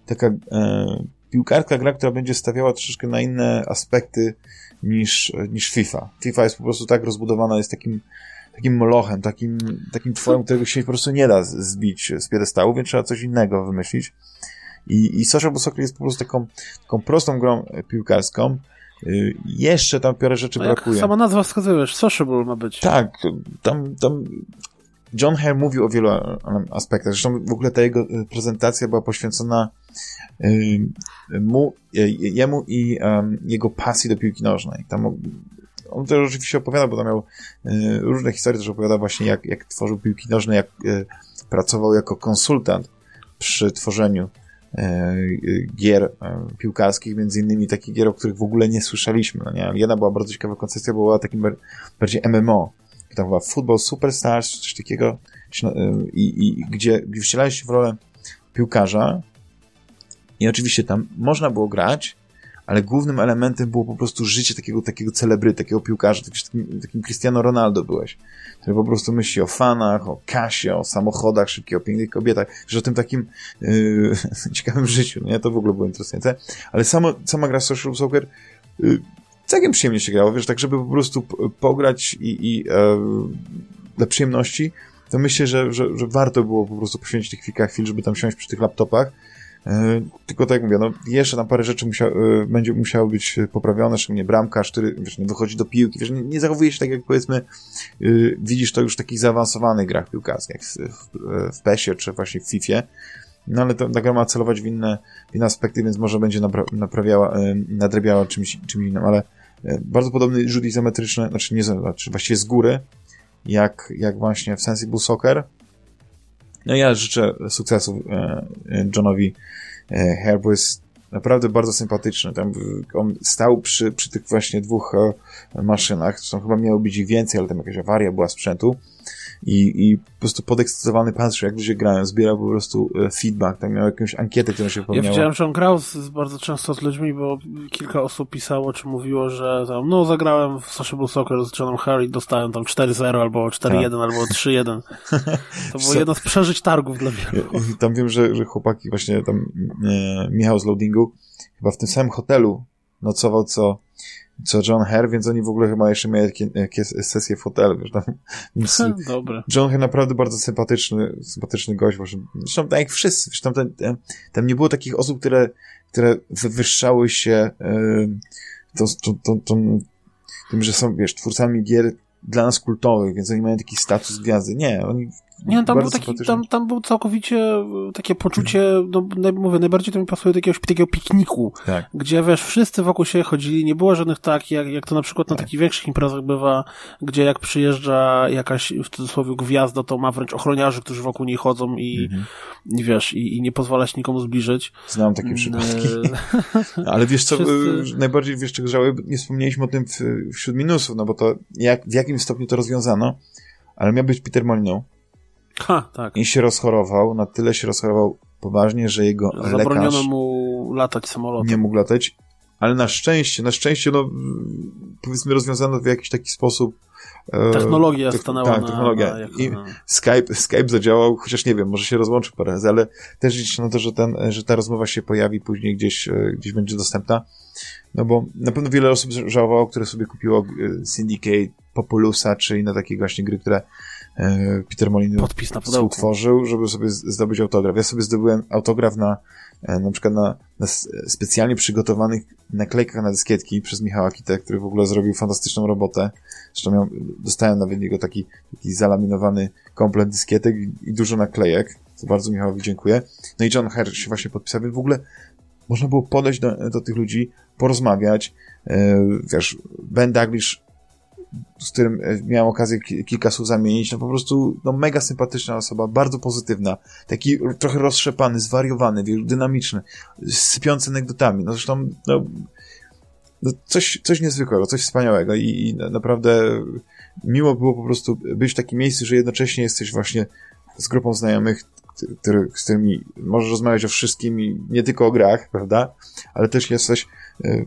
taka e, piłkarska gra, która będzie stawiała troszeczkę na inne aspekty niż, niż FIFA. FIFA jest po prostu tak rozbudowana, jest takim takim molochem, takim, takim tworem, którego się po prostu nie da zbić z piedestału, więc trzeba coś innego wymyślić. I, i Social Ball Soccer jest po prostu taką, taką prostą grą piłkarską, Y, jeszcze tam parę rzeczy no brakuje. sama nazwa wskazuje, sociable ma być. Tak, tam, tam John Hare mówił o wielu aspektach. Zresztą w ogóle ta jego y, prezentacja była poświęcona y, mu, jemu i um, jego pasji do piłki nożnej. Tam on też oczywiście opowiada, bo tam miał różne historie, też opowiada właśnie jak, jak tworzył piłki nożne, jak pracował jako konsultant przy tworzeniu E, gier e, piłkarskich, między innymi takich gier, o których w ogóle nie słyszeliśmy. No nie? Jedna była bardzo ciekawa koncepcja, była takim bardziej MMO. Tam była Football Superstars, coś takiego, e, i, i gdzie, gdzie wcielałeś się w rolę piłkarza i oczywiście tam można było grać, ale głównym elementem było po prostu życie takiego, takiego celebry, takiego piłkarza, takim, takim Cristiano Ronaldo byłeś, który po prostu myśli o fanach, o kasie, o samochodach szybkich, o pięknych kobietach, że o tym takim yy, ciekawym życiu, nie? To w ogóle było interesujące. Ale samo, sama gra Social Soccer yy, całkiem przyjemnie się grało, wiesz, tak żeby po prostu pograć i, i yy, dla przyjemności, to myślę, że, że, że warto było po prostu poświęcić tych kilka chwil, żeby tam siąść przy tych laptopach tylko tak jak mówię, no jeszcze tam parę rzeczy e, będzie musiało być poprawione, szczególnie bramkarz, który wiesz, nie wychodzi do piłki, wiesz, nie, nie zachowuje się tak jak powiedzmy e, widzisz to już w takich zaawansowanych grach piłkarskich, jak w, w, PESie czy właśnie w FIFA. No ale ta gra ma celować w inne, w inne aspekty, więc może będzie napra naprawiała, nadrabiała czymś, czymś innym, ale bardzo podobny rzut izometryczny, znaczy nie, znaczy właściwie z góry, jak, jak właśnie w Sensible Soccer, no ja życzę sukcesu e, Johnowi e, Herb, bo jest naprawdę bardzo sympatyczny. Tam on stał przy, przy tych właśnie dwóch e, maszynach, zresztą chyba miało być ich więcej, ale tam jakaś awaria była sprzętu i, i po prostu podekscytowany patrzył, jak ludzie grają, zbierał po prostu feedback, tam miał jakąś ankietę, która się wypełniała. Ja widziałem, że on grał z, z bardzo często z ludźmi, bo kilka osób pisało, czy mówiło, że tam, no zagrałem w Sociable Soccer z Johnem Harry, dostałem tam 4-0 albo 4-1 tak. albo 3-1. To było jedno z przeżyć targów dla wielu. Tam wiem, że, że chłopaki właśnie tam, e, Michał z Loadingu, chyba w tym samym hotelu nocował, co co John Hare, więc oni w ogóle chyba jeszcze mieli takie, takie sesje fotelu, wiesz, tam. John Hare naprawdę bardzo sympatyczny, sympatyczny gość, właśnie. Zresztą tak jak wszyscy, wiesz, tam, tam, tam nie było takich osób, które, które wywyższały się yy, to, to, to, tym, że są, wiesz, twórcami gier dla nas kultowych, więc oni mają taki status gwiazdy. Nie, oni nie, no, tam, był taki, tam, tam był całkowicie e, takie poczucie, no, mówię, najbardziej to mi pasuje do jakiegoś takiego pikniku, tak. gdzie wiesz, wszyscy wokół siebie chodzili, nie było żadnych tak, jak, jak to na przykład na tak. takich większych imprezach bywa, gdzie jak przyjeżdża jakaś w cudzysłowie gwiazda, to ma wręcz ochroniarzy, którzy wokół niej chodzą i, mhm. i wiesz, i, i nie pozwala się nikomu zbliżyć. Znam takie przypadki. E, Ale wiesz co, wszyscy... E, najbardziej wiesz czego żałuję, nie wspomnieliśmy o tym wśród minusów, no bo to jak, w jakim stopniu to rozwiązano, ale miał być Peter Molyneux, Ha, tak. I się rozchorował, na tyle się rozchorował poważnie, że jego Zabroniono lekarz mu latać samolotem. Nie mógł latać, ale na szczęście, na szczęście, no, powiedzmy, rozwiązano w jakiś taki sposób. E, technologia te, stanęła tak, na, technologia. Na, I Skype, Skype zadziałał, chociaż nie wiem, może się rozłączył parę razy, ale też liczę na to, że, ten, że ta rozmowa się pojawi później gdzieś, e, gdzieś będzie dostępna. No bo na pewno wiele osób żałowało, które sobie kupiło e, Syndicate, Populusa, czy inne takie właśnie gry, które Peter Molyneux utworzył, żeby sobie zdobyć autograf. Ja sobie zdobyłem autograf na e, na przykład na, na specjalnie przygotowanych naklejkach na dyskietki przez Michała Kitę, który w ogóle zrobił fantastyczną robotę. Zresztą miał, dostałem nawet niego taki, taki zalaminowany komplet dyskietek i, i dużo naklejek. To bardzo Michałowi dziękuję. No i John Herr się właśnie podpisał, więc w ogóle można było podejść do, do tych ludzi, porozmawiać. E, wiesz, Ben Daglish z którym e, miałem okazję kilka słów zamienić, no po prostu no mega sympatyczna osoba, bardzo pozytywna, taki trochę rozszczepany, zwariowany, dynamiczny, sypiący anegdotami, no zresztą no, no coś, coś niezwykłego, coś wspaniałego i, i naprawdę miło było po prostu być w takim miejscu, że jednocześnie jesteś właśnie z grupą znajomych, który, z którymi możesz rozmawiać o wszystkim i nie tylko o grach, prawda? Ale też jesteś e,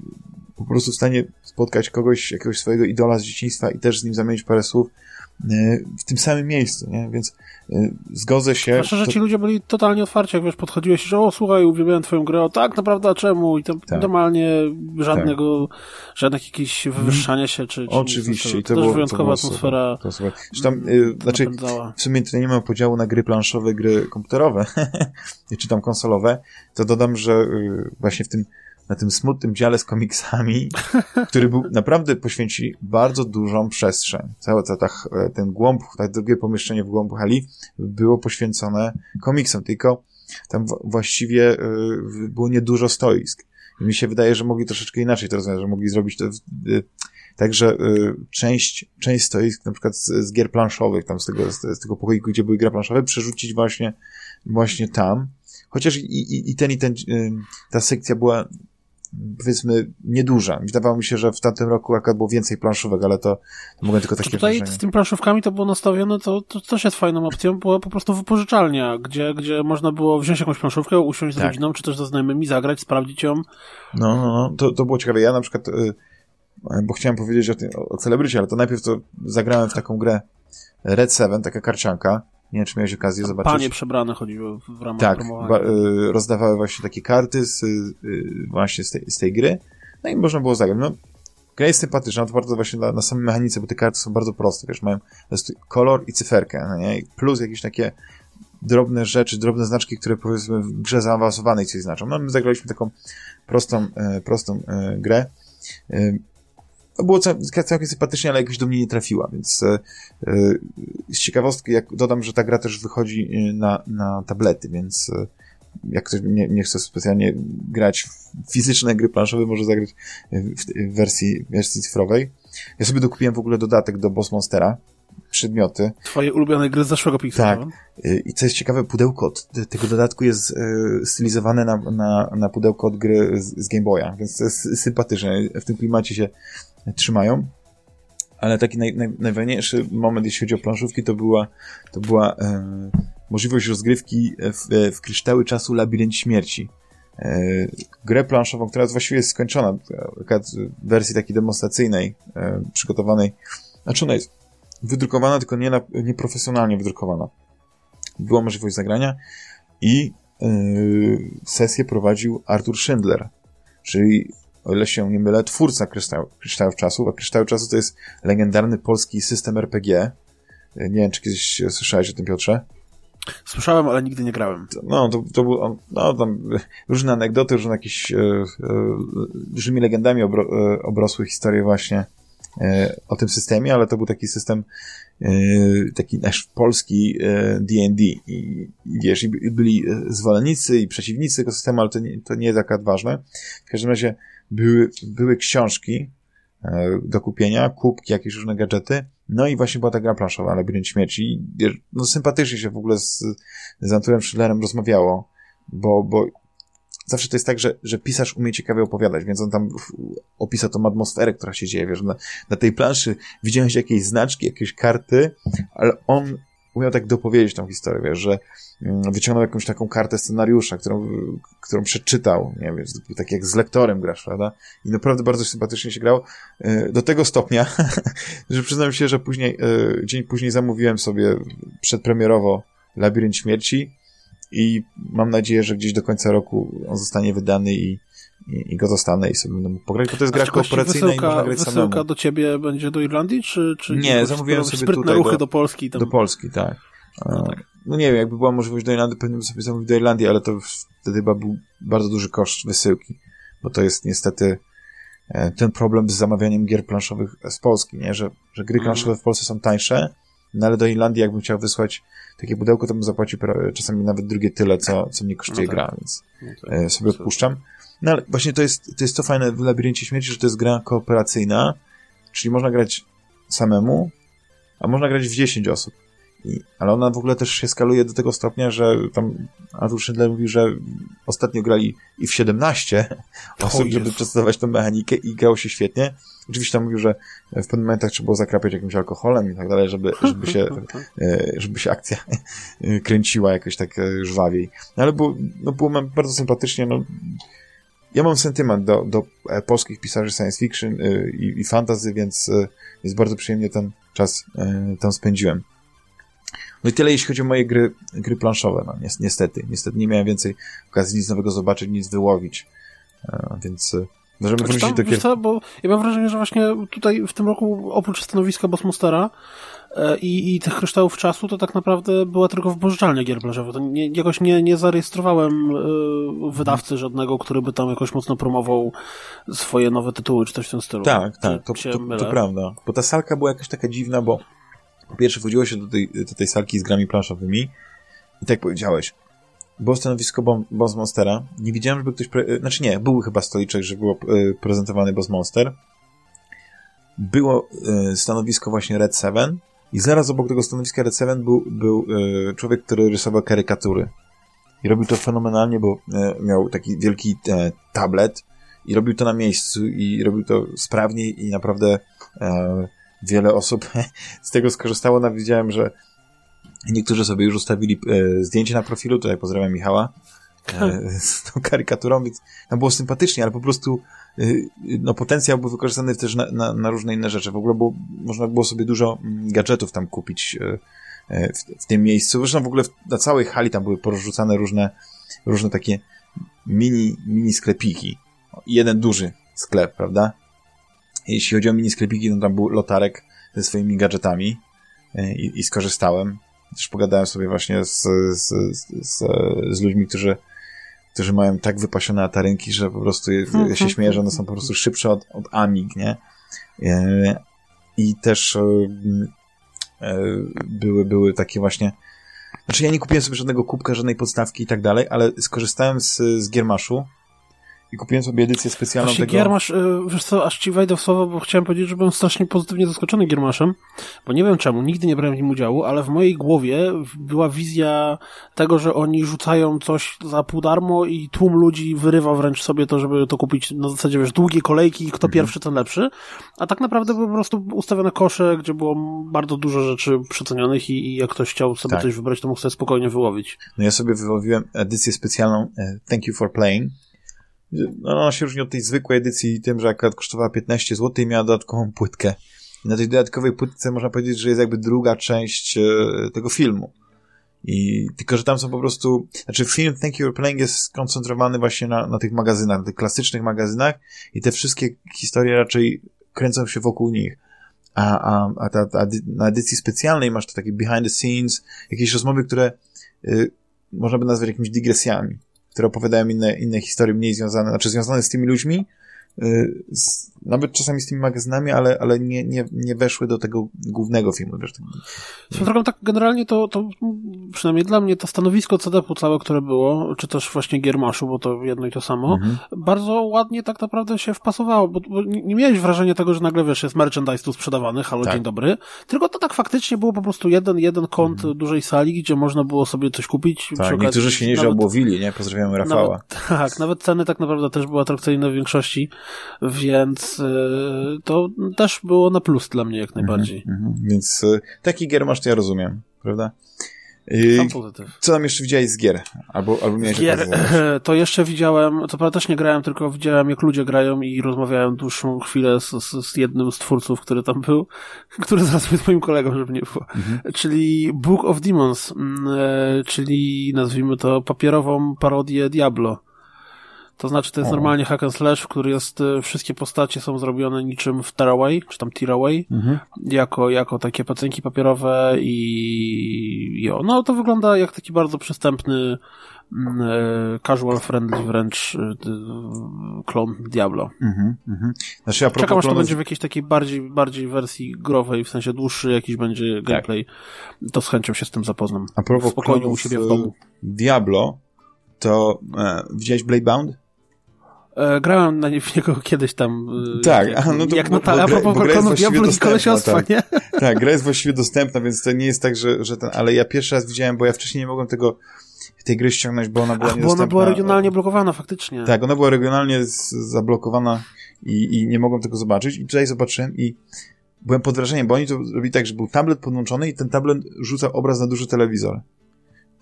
po prostu w stanie spotkać kogoś, jakiegoś swojego idola z dzieciństwa i też z nim zamienić parę słów w tym samym miejscu, nie? Więc zgodzę się. Zwłaszcza, że ci ludzie byli totalnie otwarci, jak wiesz, podchodziłeś, że o, słuchaj, uwielbiałem twoją grę, o tak, naprawdę, a czemu? I to tak. normalnie żadnego, tak. żadnych jakichś wywyższania się, czy... czy Oczywiście. I to, to, to też wyjątkowa to atmosfera. To super. Tam, y, znaczy, w sumie to nie ma podziału na gry planszowe, gry komputerowe, czy tam konsolowe, to dodam, że y, właśnie w tym na tym smutnym dziale z komiksami, który był, naprawdę poświęcili bardzo dużą przestrzeń. Cały ta, ta, ten głąb, tak drugie pomieszczenie w głąb hali było poświęcone komiksom, tylko tam właściwie y, było niedużo stoisk. I mi się wydaje, że mogli troszeczkę inaczej to rozwiązać, że mogli zrobić to y, tak, że y, część, część stoisk, na przykład z, z gier planszowych, tam z tego, z, z tego pokoiku, gdzie były gry planszowe, przerzucić właśnie, właśnie tam. Chociaż i, i, i ten, i ten, ta sekcja była powiedzmy nieduża. Wydawało mi się, że w tamtym roku akurat było więcej planszówek, ale to, to mogę tylko takie Tutaj wrażenie. z tymi planszówkami to było nastawione, to, to też jest fajną opcją, była po prostu wypożyczalnia, gdzie, gdzie można było wziąć jakąś planszówkę, usiąść tak. z rodziną, czy też ze znajomymi, zagrać, sprawdzić ją. No, no, no. To, to było ciekawe. Ja na przykład, y, bo chciałem powiedzieć o, tym, o Celebrycie, ale to najpierw to zagrałem w taką grę Red Seven, taka karcianka, nie wiem, czy miałeś okazję zobaczyć. Panie przebrane chodziły w ramach tak, promowania. Tak, rozdawały właśnie takie karty z, y, właśnie z tej, z tej gry. No i można było zagrać. No, gra jest sympatyczna, to bardzo właśnie na, na samej mechanice, bo te karty są bardzo proste, wiesz, mają kolor i cyferkę, no nie? Plus jakieś takie drobne rzeczy, drobne znaczki, które powiedzmy w grze zaawansowanej coś znaczą. No my zagraliśmy taką prostą, prostą grę. No było całkiem sympatycznie, ale jakoś do mnie nie trafiła, więc e, e, z ciekawostki, jak dodam, że ta gra też wychodzi e, na, na tablety, więc jak ktoś nie, nie chce specjalnie grać w fizyczne gry planszowe, może zagrać w wersji, wersji cyfrowej. Ja sobie dokupiłem w ogóle dodatek do Boss Monstera, przedmioty. Twoje ulubione gry z zeszłego Pixela. Tak. I co jest ciekawe, pudełko od tego dodatku jest stylizowane na, na, na pudełko od gry z, z Game Boya, więc to jest sympatyczne. W tym klimacie się trzymają. Ale taki naj, naj, najważniejszy moment, jeśli chodzi o planszówki, to była, to była e, możliwość rozgrywki w, w kryształy czasu Labirynt Śmierci. E, grę planszową, która jest właściwie skończona, w wersji takiej demonstracyjnej, e, przygotowanej. Znaczy ona jest wydrukowana, tylko nie, na, nieprofesjonalnie wydrukowana. Była możliwość zagrania i e, sesję prowadził Arthur Schindler, czyli o ile się nie mylę, twórca Kryształ, Kryształów Czasu, a Kryształy Czasu to jest legendarny polski system RPG. Nie wiem, czy kiedyś słyszałeś o tym, Piotrze? Słyszałem, ale nigdy nie grałem. No, to, to był, no, tam różne anegdoty, różne jakieś e, e, dużymi legendami obro, e, obrosły historie właśnie e, o tym systemie, ale to był taki system taki nasz polski D&D e, I, i wiesz, i byli zwolennicy i przeciwnicy tego systemu, ale to nie, to nie jest tak ważne. W każdym razie były, były książki e, do kupienia, kubki, jakieś różne gadżety, no i właśnie była ta gra planszowa, Labirynt Śmierci. No sympatycznie się w ogóle z, z Anturem Schillerem rozmawiało, bo, bo zawsze to jest tak, że, że pisarz umie ciekawie opowiadać, więc on tam opisał tą atmosferę, która się dzieje, wiesz, na, na tej planszy widziałeś jakieś znaczki, jakieś karty, ale on umiał tak dopowiedzieć tą historię, wiesz, że mm, wyciągnął jakąś taką kartę scenariusza, którą, którą przeczytał, nie wiem, tak jak z lektorem grasz, prawda? I naprawdę bardzo sympatycznie się grał. E, do tego stopnia, że przyznam się, że później, e, dzień później zamówiłem sobie przedpremierowo Labirynt Śmierci i mam nadzieję, że gdzieś do końca roku on zostanie wydany i, i, i go dostanę i sobie będę mógł pograć, bo to jest gra kooperacyjna wysyłka, i można grać wysyłka samemu. do ciebie będzie do Irlandii, czy, czy nie? Zamówiłem sobie tutaj ruchy do, do Polski. Tam... Do Polski, tak. No, tak. no nie wiem, jakby była możliwość do Irlandii, pewnie bym sobie zamówił do Irlandii, ale to wtedy chyba był bardzo duży koszt wysyłki, bo to jest niestety e, ten problem z zamawianiem gier planszowych z Polski, nie? Że, że gry mhm. planszowe w Polsce są tańsze, no ale do Irlandii jakbym chciał wysłać takie pudełko, to bym zapłacił czasami nawet drugie tyle, co, co mnie kosztuje no tak. gra, więc no tak. E, sobie odpuszczam. No ale właśnie to jest, to jest to fajne w Labiryncie Śmierci, że to jest gra kooperacyjna, czyli można grać samemu, a można grać w 10 osób. I, ale ona w ogóle też się skaluje do tego stopnia, że tam Arthur Schindler mówił, że ostatnio grali i w 17 osób, żeby przetestować tę mechanikę i grało się świetnie. Oczywiście tam mówił, że w pewnych momentach trzeba było zakrapiać jakimś alkoholem i tak dalej, żeby, żeby, się, e, żeby się akcja kręciła jakoś tak e, żwawiej. No ale było, no było bardzo sympatycznie, no ja mam sentyment do, do e, polskich pisarzy science fiction i, i fantasy, więc jest bardzo przyjemnie ten czas tam spędziłem. No i tyle, jeśli chodzi o moje gry, gry planszowe. No, niestety, niestety nie miałem więcej okazji nic nowego zobaczyć, nic wyłowić. Więc y, możemy wrócić do gier. bo ja mam wrażenie, że właśnie tutaj w tym roku oprócz stanowiska Bossmastera E, i, i tych kryształów czasu to tak naprawdę była tylko wypożyczalnia gier plażowych. To nie, jakoś nie, nie zarejestrowałem y, wydawcy żadnego, który by tam jakoś mocno promował swoje nowe tytuły, czy coś w tym stylu. Tak, tak, to, to, to, prawda. Bo ta salka była jakaś taka dziwna, bo po pierwsze wchodziło się do tej, do tej salki z grami planszowymi i tak powiedziałeś, było stanowisko Boss Monstera. Nie widziałem, żeby ktoś. Pre... Znaczy nie, był chyba stoliczek, że było prezentowany Boss Monster. Było stanowisko właśnie Red Seven i zaraz obok tego stanowiska Red Seven był, był e, człowiek, który rysował karykatury. I robił to fenomenalnie, bo e, miał taki wielki e, tablet i robił to na miejscu i robił to sprawnie i naprawdę e, wiele osób z tego skorzystało. Nawet widziałem, że niektórzy sobie już ustawili e, zdjęcie na profilu, tutaj pozdrawiam Michała, e, z tą karykaturą, więc tam było sympatycznie, ale po prostu Y, no, potencjał był wykorzystany też na, na, na, różne inne rzeczy. W ogóle było, można było sobie dużo mm, gadżetów tam kupić y, y, w, w tym miejscu. Zresztą w ogóle na całej hali tam były porzucane różne, różne takie mini, mini sklepiki. Jeden duży sklep, prawda? Jeśli chodzi o mini sklepiki, to tam był lotarek ze swoimi gadżetami i, i skorzystałem. Też pogadałem sobie właśnie z, z, z, z ludźmi, którzy którzy mają tak wypasione atarynki, że po prostu ja się mhm. śmieję, że one są po prostu szybsze od, od Amig, nie? E, I też e, były, były takie właśnie znaczy ja nie kupiłem sobie żadnego kubka, żadnej podstawki i tak dalej, ale skorzystałem z, z Giermaszu i kupiłem sobie edycję specjalną Właśnie tego... Giermasz, y, wiesz co, aż ci wejdę w słowo, bo chciałem powiedzieć, że byłem strasznie pozytywnie zaskoczony Giermaszem, bo nie wiem czemu, nigdy nie brałem w nim udziału, ale w mojej głowie była wizja tego, że oni rzucają coś za pół darmo i tłum ludzi wyrywa wręcz sobie to, żeby to kupić na zasadzie, wiesz, długie kolejki kto mhm. pierwszy, ten lepszy, a tak naprawdę były po prostu ustawione kosze, gdzie było bardzo dużo rzeczy przecenionych i, i jak ktoś chciał sobie tak. coś wybrać, to mógł sobie spokojnie wyłowić. No ja sobie wyłowiłem edycję specjalną e, Thank You for Playing, ona się różni od tej zwykłej edycji tym, że akurat kosztowała 15 zł i miała dodatkową płytkę. I na tej dodatkowej płytce można powiedzieć, że jest jakby druga część e, tego filmu. I tylko, że tam są po prostu, znaczy film Thank You for Playing jest skoncentrowany właśnie na, na tych magazynach, na tych klasycznych magazynach i te wszystkie historie raczej kręcą się wokół nich. A, a, a, ta, na edycji specjalnej masz to takie behind the scenes, jakieś rozmowy, które y, można by nazwać jakimiś dygresjami które opowiadają inne, inne historie mniej związane, znaczy związane z tymi ludźmi, z, nawet czasami z tymi magazynami, ale, ale nie, nie, nie weszły do tego głównego filmu. Wiesz, Swoją drogą, tak generalnie to, to przynajmniej dla mnie to stanowisko CD-pu całe, które było, czy też właśnie Giermaszu, bo to jedno i to samo, mhm. bardzo ładnie tak naprawdę się wpasowało, bo, bo, nie miałeś wrażenia tego, że nagle, wiesz, jest merchandise tu sprzedawany, halo, tak. dzień dobry, tylko to tak faktycznie było po prostu jeden, jeden kąt mhm. dużej sali, gdzie można było sobie coś kupić. Tak, niektórzy się nieźle obłowili, nie? Pozdrawiamy Rafała. Nawet, tak, nawet ceny tak naprawdę też były atrakcyjne w większości, więc y, to też było na plus dla mnie jak najbardziej. Mm -hmm. Więc y, taki gier masz, to ja rozumiem, prawda? Sam pozytyw. Co tam jeszcze widziałeś z gier? Albo, albo miałeś gier, To jeszcze widziałem, to prawda też nie grałem, tylko widziałem jak ludzie grają i rozmawiałem dłuższą chwilę z, z, z jednym z twórców, który tam był, który zaraz jest moim kolegą, żeby nie było. Mhm. Czyli Book of Demons, mm, e, czyli nazwijmy to papierową parodię Diablo. To znaczy, to jest o. normalnie hack and slash, w który jest, y, wszystkie postacie są zrobione niczym w Tearaway, czy tam Tearaway, mhm. jako, jako takie pacynki papierowe i, jo, no to wygląda jak taki bardzo przystępny mm, e, casual friendly wręcz y, klon Diablo. Mhm, mhm. Znaczy, Czekam aż to będzie w jakiejś takiej bardziej, bardziej wersji growej, w sensie dłuższy jakiś będzie tak. gameplay. Tak. To z chęcią się z tym zapoznam. A propos Spokojnie u siebie w domu. Diablo, to e, widziałeś Bladebound? E, grałem na niego kiedyś tam. E, tak, jak, a, no to, jak bo, ta, bo, a propos bo Diablo i tak. nie? Tak, gra jest właściwie dostępna, więc to nie jest tak, że, że ten, ale ja pierwszy raz widziałem, bo ja wcześniej nie mogłem tego tej gry ściągnąć, bo ona była Ach, bo ona była regionalnie blokowana faktycznie. Tak, ona była regionalnie zablokowana i, i nie mogłem tego zobaczyć i tutaj zobaczyłem i byłem pod wrażeniem, bo oni to robili tak, że był tablet podłączony i ten tablet rzucał obraz na duży telewizor.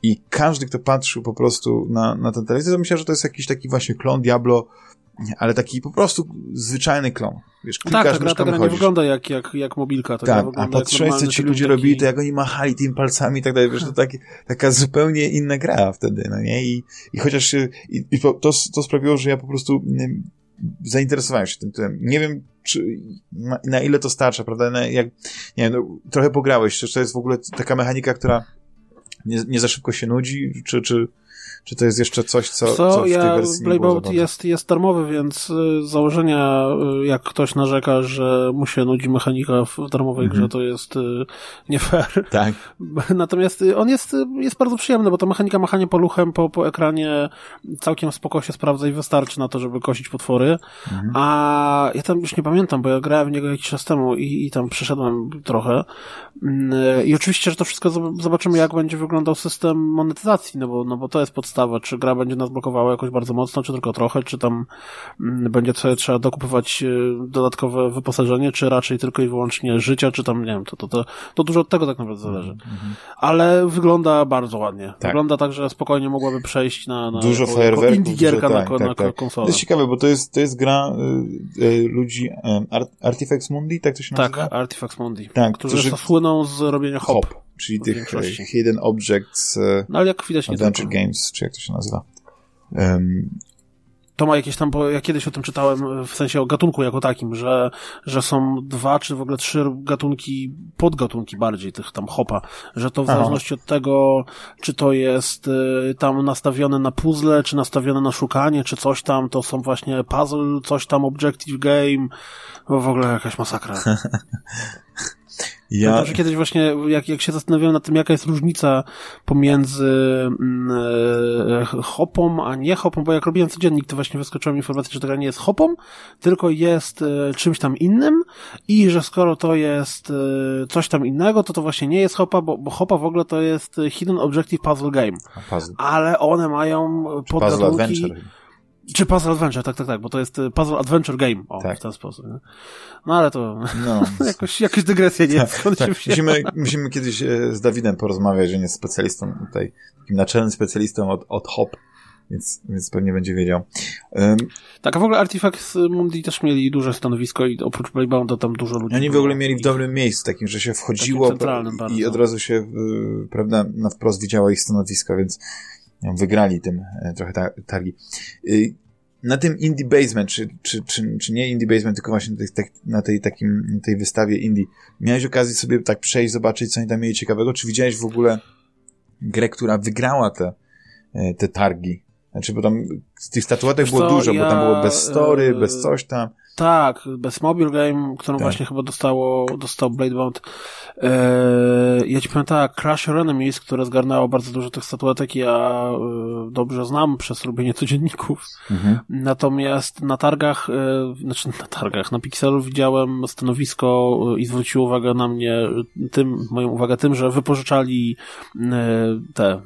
I każdy, kto patrzył po prostu na, na ten telewizor, myślał, że to jest jakiś taki właśnie klon Diablo, ale taki po prostu zwyczajny klon. Wiesz, klikasz, tak, ta gra, ta gra nie wygląda jak, jak, jak mobilka. To tak, a patrzyłeś, co ci ludzie taki... robili, to jak oni machali tymi palcami i tak dalej, wiesz, to taki, taka zupełnie inna gra wtedy, no nie? I, i chociaż i, i to, to sprawiło, że ja po prostu nie, zainteresowałem się tym, tym. Nie wiem, czy, na, na, ile to starcza, prawda? Na, jak, nie wiem, no, trochę pograłeś, czy to jest w ogóle taka mechanika, która nie, nie za szybko się nudzi, czy, czy, czy to jest jeszcze coś, co, co, co w ja, tej wersji Playboat jest, jest darmowy, więc z założenia, y, jak ktoś narzeka, że mu się nudzi mechanika w darmowej mm -hmm. grze, to jest y, nie fair. Tak. Natomiast y, on jest, jest bardzo przyjemny, bo ta mechanika machania poluchem po, po ekranie całkiem spoko się sprawdza i wystarczy na to, żeby kosić potwory. Mm -hmm. A ja tam już nie pamiętam, bo ja grałem w niego jakiś czas temu i, i tam przeszedłem trochę. Mm, I oczywiście, że to wszystko zobaczymy, jak będzie wyglądał system monetyzacji, no bo, no bo to jest podstawa czy gra będzie nas blokowała jakoś bardzo mocno, czy tylko trochę, czy tam mm, będzie sobie trzeba dokupywać y, dodatkowe wyposażenie, czy raczej tylko i wyłącznie życia, czy tam, nie wiem, to, to, to, to dużo od tego tak naprawdę zależy. Mm -hmm. Ale wygląda bardzo ładnie. Tak. Wygląda tak, że spokojnie mogłaby przejść na, na dużo fajerwerków, indie gierka tak, na, tak, na tak. konsolę. To jest ciekawe, bo to jest, to jest gra y, y, ludzi Art, Artifacts Mundi, tak to się nazywa? Tak, Artifacts Mundi. Tak, którzy, którzy słyną z robienia hop. hop czyli tych Hidden Objects no, ale jak widać, Adventure Games, czy jak to się nazywa. Um, to ma jakieś tam, bo ja kiedyś o tym czytałem, w sensie o gatunku jako takim, że, że są dwa, czy w ogóle trzy gatunki, podgatunki bardziej tych tam hopa, że to w Aha. zależności od tego, czy to jest y, tam nastawione na puzzle, czy nastawione na szukanie, czy coś tam, to są właśnie puzzle, coś tam objective game, w ogóle jakaś masakra. Ja... że kiedyś właśnie, jak, jak się zastanawiałem nad tym, jaka jest różnica pomiędzy e, hopą, a nie hopą, bo jak robiłem codziennik, to właśnie wyskoczyła mi informacja, że to nie jest hopą, tylko jest e, czymś tam innym i że skoro to jest e, coś tam innego, to to właśnie nie jest hopa, bo, bo hopa w ogóle to jest Hidden Objective Puzzle Game. Puzzle. Ale one mają podgatunki... Czy Puzzle Adventure, tak, tak, tak, bo to jest y, Puzzle Adventure Game, o, tak. w ten sposób. Nie? No ale to no. jakoś, jakoś dygresja nie. Tak, tak. Musimy, musimy kiedyś e, z Dawidem porozmawiać, że nie jest specjalistą tutaj, takim naczelnym specjalistą od, od HOP, więc, więc pewnie będzie wiedział. Um, tak, a w ogóle Artifacts Mundi też mieli duże stanowisko i oprócz Playbounda tam dużo ludzi Oni w ogóle mieli w dobrym miejscu, takim, że się wchodziło i od razu się, prawda, na wprost widziała ich stanowiska, więc wygrali tym e, trochę targi. Y, na tym Indie Basement, czy, czy, czy, czy nie Indie Basement, tylko właśnie na tej, takim, tej wystawie Indie, miałeś okazję sobie tak przejść, zobaczyć, co oni tam mieli ciekawego? Czy widziałeś w ogóle grę, która wygrała te, e, te targi? Znaczy, bo tam z tych statuetek było dużo, ja, bo tam było bez story, yy, bez coś tam. Tak, bez Mobile Game, którą tak. właśnie chyba dostało, dostał Bladebound. Eee, ja ci powiem tak, Crash Your Enemies, które zgarnęło bardzo dużo tych statuetek, ja e, dobrze znam przez robienie codzienników. Mhm. Natomiast na targach, e, znaczy na targach, na Pixelu widziałem stanowisko i zwróciło uwagę na mnie tym, moją uwagę tym, że wypożyczali e, te, e,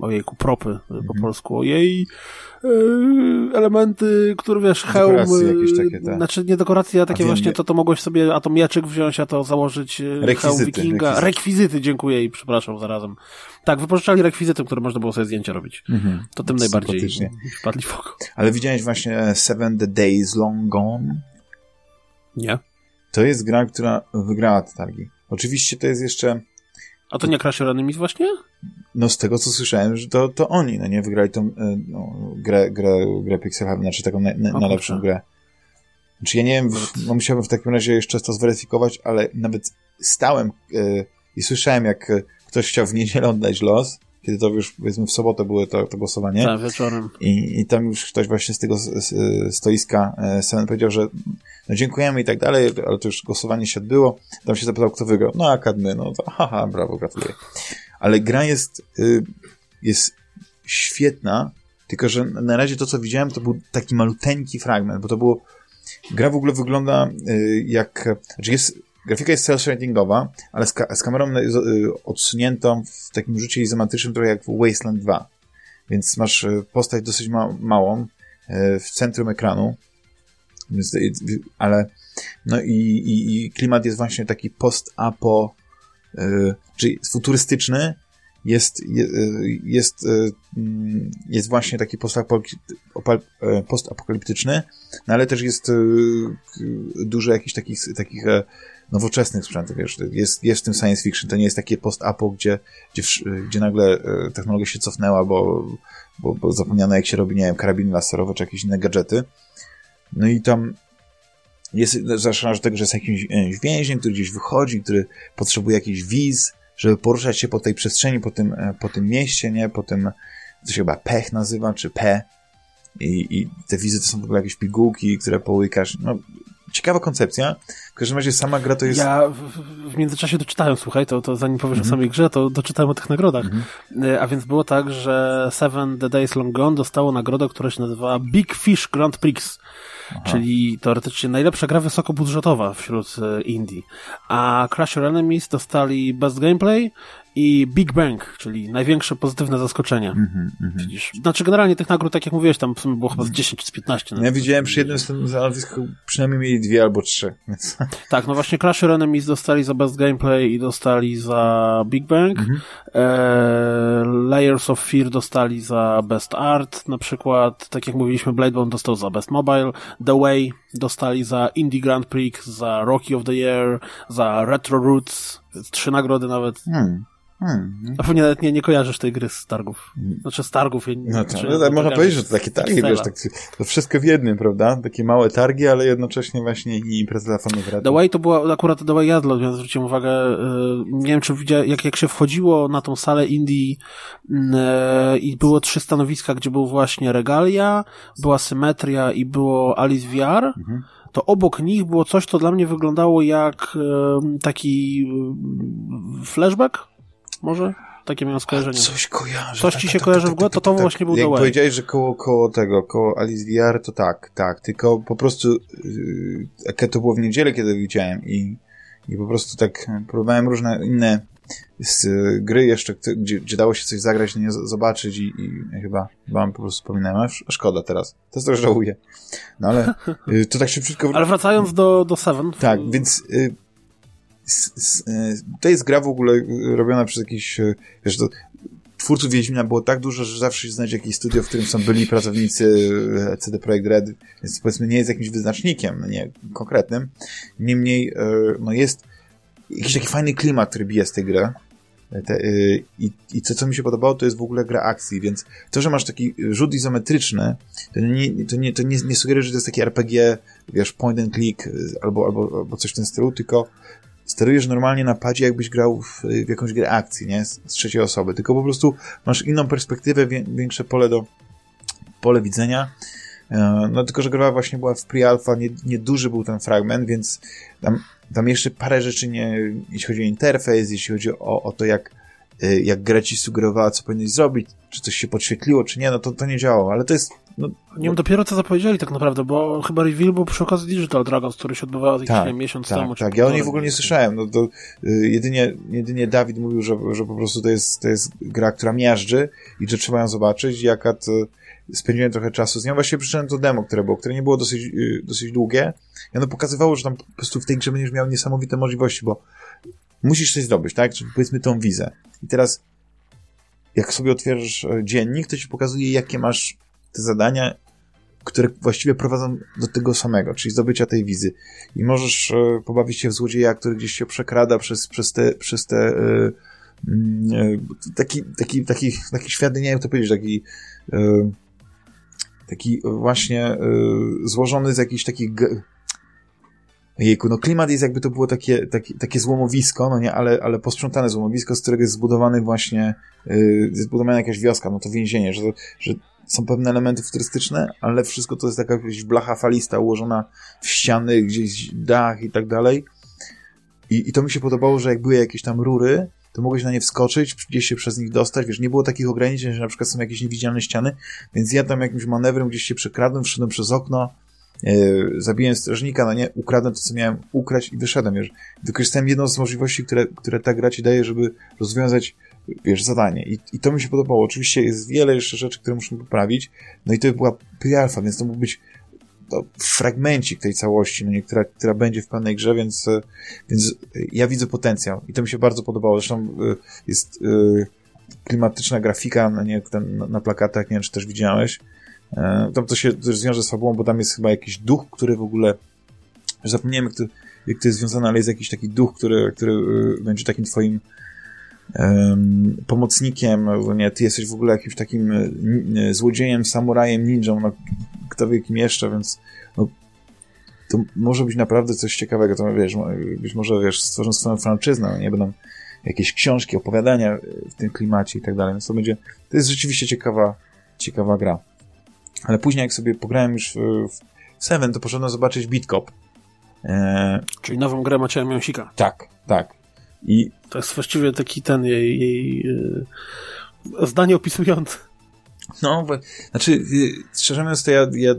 ojejku, propy mhm. po polsku, ojej, E, elementy, które wiesz, hełm, takie, tak. znaczy nie dekoracje, a takie a właśnie, to to mogłeś sobie, a to mieczyk wziąć, a to założyć e, rekwizyty, hełm wikinga. Rekwizyty. rekwizyty, dziękuję i przepraszam zarazem. Tak, wypożyczali rekwizyty, które można było sobie zdjęcia robić. Mhm. To tym najbardziej wpadli w oko. Ale widziałeś właśnie Seven the Days Long Gone? Nie. To jest gra, która wygrała te targi. Oczywiście to jest jeszcze a to nie Crash Enemies właśnie? No z tego co słyszałem, że to, to oni, no nie, wygrali tą e, no, grę, grę, grę Pixel Hub, znaczy taką na, na, najlepszą grę. Znaczy ja nie wiem, no musiałbym w takim razie jeszcze to zweryfikować, ale nawet stałem e, i słyszałem, jak ktoś chciał w niedzielę oddać los, kiedy to już, powiedzmy, w sobotę było to, to głosowanie. Tak, wieczorem. I, I tam już ktoś właśnie z tego stoiska e, Seven powiedział, że no dziękujemy i tak dalej, ale to już głosowanie się odbyło. Tam się zapytał, kto wygrał. No, Akadmy, no to haha, brawo, gratuluję. Ale gra jest, y, jest świetna, tylko że na razie to, co widziałem, to był taki maluteńki fragment, bo to było gra w ogóle wygląda y, jak, znaczy jest Grafika jest cel-shadingowa, ale z, ka z kamerą y, odsuniętą w takim rzucie izometrycznym, trochę jak w Wasteland 2. Więc masz y, postać dosyć ma małą y, w centrum ekranu, więc, ale no i, i, i klimat jest właśnie taki post-apo, czyli futurystyczny, jest, jest, mm, jest właśnie taki postapokaliptyczny, no ale też jest dużo jakichś takich, takich nowoczesnych sprzętów, wiesz, jest, jest w tym science fiction, to nie jest takie post-apo, gdzie, gdzie, gdzie nagle technologia się cofnęła, bo, bo, bo zapomniano jak się robi, nie wiem, karabiny laserowe czy jakieś inne gadżety. No i tam jest, zaczyna od tego, że jest jakiś więzień, który gdzieś wychodzi, który potrzebuje jakiejś wiz, żeby poruszać się po tej przestrzeni, po tym, e, po tym mieście, nie? Po tym, to się chyba pech nazywa, czy P. I, I te wizy to są w ogóle jakieś pigułki, które połykasz. No, ciekawa koncepcja. W każdym razie sama gra to jest... Ja w, w międzyczasie doczytałem, słuchaj, to, to zanim powiesz mm -hmm. o samej grze, to doczytałem o tych nagrodach. Mm -hmm. A więc było tak, że Seven The Days Long Gone dostało nagrodę, która się nazywała Big Fish Grand Prix. Aha. czyli teoretycznie najlepsza gra wysokobudżetowa wśród e, indie. A Crash Your Enemies dostali Best Gameplay i Big Bang, czyli największe pozytywne zaskoczenie. Mm -hmm, Widzisz? Znaczy generalnie tych nagród, tak jak mówiłeś, tam w sumie było chyba z 10 czy z 15. Ja widziałem przy jednym z nazwisk przynajmniej mieli dwie albo trzy. Więc... Tak, no właśnie Crash Your Enemies dostali za Best Gameplay i dostali za Big Bang. Mm -hmm. e, Layers of Fear dostali za Best Art na przykład. Tak jak mówiliśmy, Bladebone dostał za Best Mobile. The Way dostali za Indie Grand Prix, za Rocky of the Year, za Retro Roots. Trzy nagrody nawet. Hmm. Hmm. A pewnie nawet nie, nie kojarzysz tej gry z targów. Znaczy z targów. No to, znaczy, no, można powiedzieć, że to takie targi, wiesz, tak, to wszystko w jednym, prawda? Takie małe targi, ale jednocześnie właśnie i impreza dla fanów The Way to była akurat The Way więc zwróciłem uwagę, yy, nie wiem czy widziałem, jak, jak się wchodziło na tą salę Indie yy, i było trzy stanowiska, gdzie był właśnie Regalia, była Symetria i było Alice VR, mhm to obok nich było coś, co dla mnie wyglądało jak e, taki flashback, może? Takie miałem skojarzenie. Coś kojarzy. Coś ci się kojarzy w ogóle? To to właśnie był Jak powiedziałeś, że koło, koło tego, koło Alice VR, to tak, tak. Tylko po prostu yy, to było w niedzielę, kiedy widziałem i, i po prostu tak próbowałem różne inne z, y, gry jeszcze, gdzie, gdzie dało się coś zagrać, nie zobaczyć i, i chyba, mam po prostu wspominałem, a szkoda teraz. To jest to żałuję. No ale y, to tak szybciutko... Ale wracając do, do Seven. Tak, więc y, to jest gra w ogóle robiona przez jakiś, e, wiesz, to, twórców Wiedźmina było tak dużo, że zawsze się znajdzie jakieś studio, w którym są byli pracownicy e, CD Projekt Red, więc powiedzmy nie jest jakimś wyznacznikiem, nie konkretnym. Niemniej, e, no jest jakiś taki fajny klimat, który bije z tej gry. Te, i, I to, co mi się podobało, to jest w ogóle gra akcji, więc to, że masz taki rzut izometryczny, to nie, to nie, to nie, nie sugeruje, że to jest taki RPG, wiesz, point and click albo, albo, albo coś w tym stylu, tylko sterujesz normalnie na padzie, jakbyś grał w, w jakąś grę akcji, nie? Z, z, trzeciej osoby, tylko po prostu masz inną perspektywę, wie, większe pole do pole widzenia. E, no tylko, że gra właśnie była w pre-alpha, nie, nieduży był ten fragment, więc tam, tam jeszcze parę rzeczy nie, jeśli chodzi o interfejs, jeśli chodzi o, o to, jak Y, jak gra ci sugerowała, co powinieneś zrobić, czy coś się podświetliło, czy nie, no to, to nie działało, ale to jest... No, nie wiem, dopiero co zapowiedzieli tak naprawdę, bo chyba reveal był przy okazji Digital Dragons, który się odbywał jakiś tak, miesiąc tak, temu. Tak, ja o niej w ogóle nie słyszałem, no to y, jedynie, jedynie Dawid mówił, że, że po prostu to jest, to jest gra, która miażdży i że trzeba ją zobaczyć, jaka to spędziłem trochę czasu z nią. Właściwie przyszedłem to demo, które było, które nie było dosyć, y, dosyć długie. I ono pokazywało, że tam po prostu w tej grze będziesz miał niesamowite możliwości, bo musisz coś zrobić, tak? Czyli powiedzmy tą wizę. I teraz, jak sobie otwierasz e, dziennik, to ci pokazuje, jakie masz te zadania, które właściwie prowadzą do tego samego, czyli zdobycia tej wizy. I możesz e, pobawić się w złodzieja, który gdzieś się przekrada przez, przez te, przez te e, mm, taki, taki, taki, taki świat, nie wiem to powiedzieć, taki taki właśnie złożony z jakichś takich Jejku, no klimat jest jakby to było takie, takie, takie złomowisko, no nie, ale, ale posprzątane złomowisko, z którego jest zbudowany właśnie, yy, zbudowana jakaś wioska, no to więzienie, że, że są pewne elementy futurystyczne, ale wszystko to jest taka jakaś blacha falista ułożona w ściany, gdzieś dach i tak dalej. I, I to mi się podobało, że jak były jakieś tam rury, to mogłeś na nie wskoczyć, gdzieś się przez nich dostać, wiesz, nie było takich ograniczeń, że na przykład są jakieś niewidzialne ściany, więc ja tam jakimś manewrem gdzieś się przekradłem, wszedłem przez okno, Yy, zabiłem strażnika, no nie, ukradłem to, co miałem ukraść i wyszedłem, wiesz. Wykorzystałem jedną z możliwości, które, które ta gra ci daje, żeby rozwiązać, wiesz, zadanie. I, I to mi się podobało. Oczywiście jest wiele jeszcze rzeczy, które muszę poprawić, no i to była pre-alpha, więc to mógł być to fragmencik tej całości, no nie, która, która będzie w pełnej grze, więc, więc ja widzę potencjał i to mi się bardzo podobało. Zresztą jest klimatyczna grafika, no nie, ten, na, plakatach, nie wiem, czy też widziałeś. E, tam to się też wiąże z fabułą, bo tam jest chyba jakiś duch, który w ogóle, zapomniałem jak to, jak to jest związane, ale jest jakiś taki duch, który, który będzie takim twoim um, pomocnikiem, nie, ty jesteś w ogóle jakimś takim y, złodziejem, samurajem, ninją, no, kto wie kim jeszcze, więc no, to może być naprawdę coś ciekawego, to wiesz, być może, wiesz, stworzą swoją franczyznę, no, nie będą jakieś książki, opowiadania w tym klimacie i tak dalej, więc to będzie, to jest rzeczywiście ciekawa, ciekawa gra. Ale później, jak sobie pograłem już w, w Seven, to poszedłem zobaczyć Beatcop. E... Czyli nową grę Macieja Miąsika. Tak, tak. I... To jest właściwie taki ten jej, jej yy, zdanie opisujące. No, bo, znaczy, y, szczerze mówiąc, to ja, ja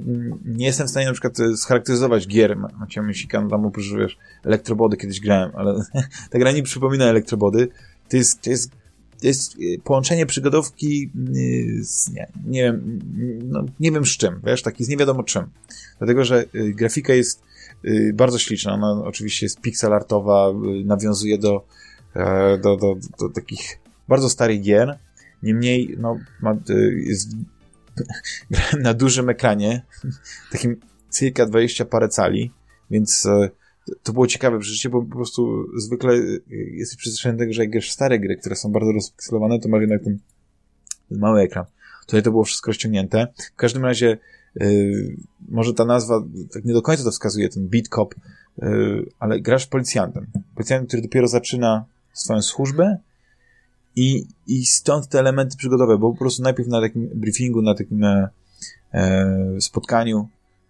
nie jestem w stanie na przykład y, scharakteryzować gier Macieja Miąsika, no tam oprócz, wiesz, elektrobody kiedyś grałem, ale ta gra nie przypomina elektrobody. To jest, to jest to jest y, połączenie przygodówki y, z, nie, nie wiem, no, nie wiem z czym, wiesz, taki z nie wiadomo czym. Dlatego, że y, grafika jest bardzo śliczna, ona oczywiście jest pixelartowa, nawiązuje do, e, do, do, do takich bardzo starych gier, niemniej, no, ma, jest na dużym ekranie, takim circa 20 parę cali, więc e, to było ciekawe przeżycie, bo po prostu zwykle y, jesteś przyzwyczajony do tego, że jak grasz stare gry, które są bardzo rozpikselowane, to masz jednak ten, ten mały ekran. Tutaj to było wszystko rozciągnięte. W każdym razie może ta nazwa tak nie do końca to wskazuje, ten beat cop, yy, ale grasz policjantem. Policjantem, który dopiero zaczyna swoją służbę i, i stąd te elementy przygodowe, bo po prostu najpierw na takim briefingu, na takim e, e spotkaniu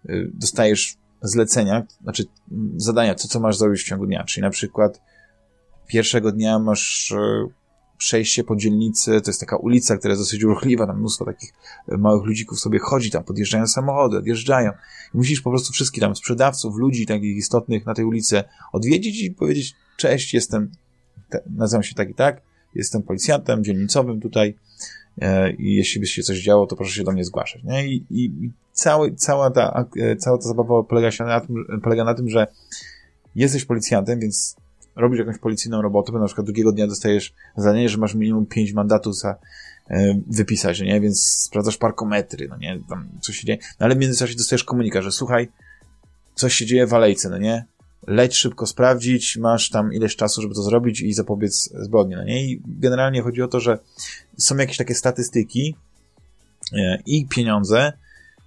e, dostajesz zlecenia, znaczy zadania, co co masz zrobić w ciągu dnia. Czyli na przykład pierwszego dnia masz e, przejście po dzielnicy, to jest taka ulica, która jest dosyć ruchliwa, tam mnóstwo takich e, małych ludzików sobie chodzi, tam podjeżdżają samochody, odjeżdżają. I musisz po prostu wszystkich tam sprzedawców, ludzi takich istotnych na tej ulicy odwiedzić i powiedzieć, cześć, jestem, nazywam się tak i tak, jestem policjantem dzielnicowym tutaj, E, i jeśli by się coś działo, to proszę się do mnie zgłaszać. Nie? I, i cały, cała, ta, e, cała ta zabawa polega, się na tym, polega na tym, że jesteś policjantem, więc robisz jakąś policyjną robotę, bo na przykład drugiego dnia dostajesz zadanie, że masz minimum 5 mandatów za e, wypisać, nie? Więc sprawdzasz parkometry, no nie? Tam coś się dzieje. No ale w międzyczasie dostajesz komunikat, że słuchaj, coś się dzieje w alejce, no nie? leć szybko sprawdzić, masz tam ileś czasu, żeby to zrobić i zapobiec zbrodni, no nie? I generalnie chodzi o to, że są jakieś takie statystyki e, i pieniądze,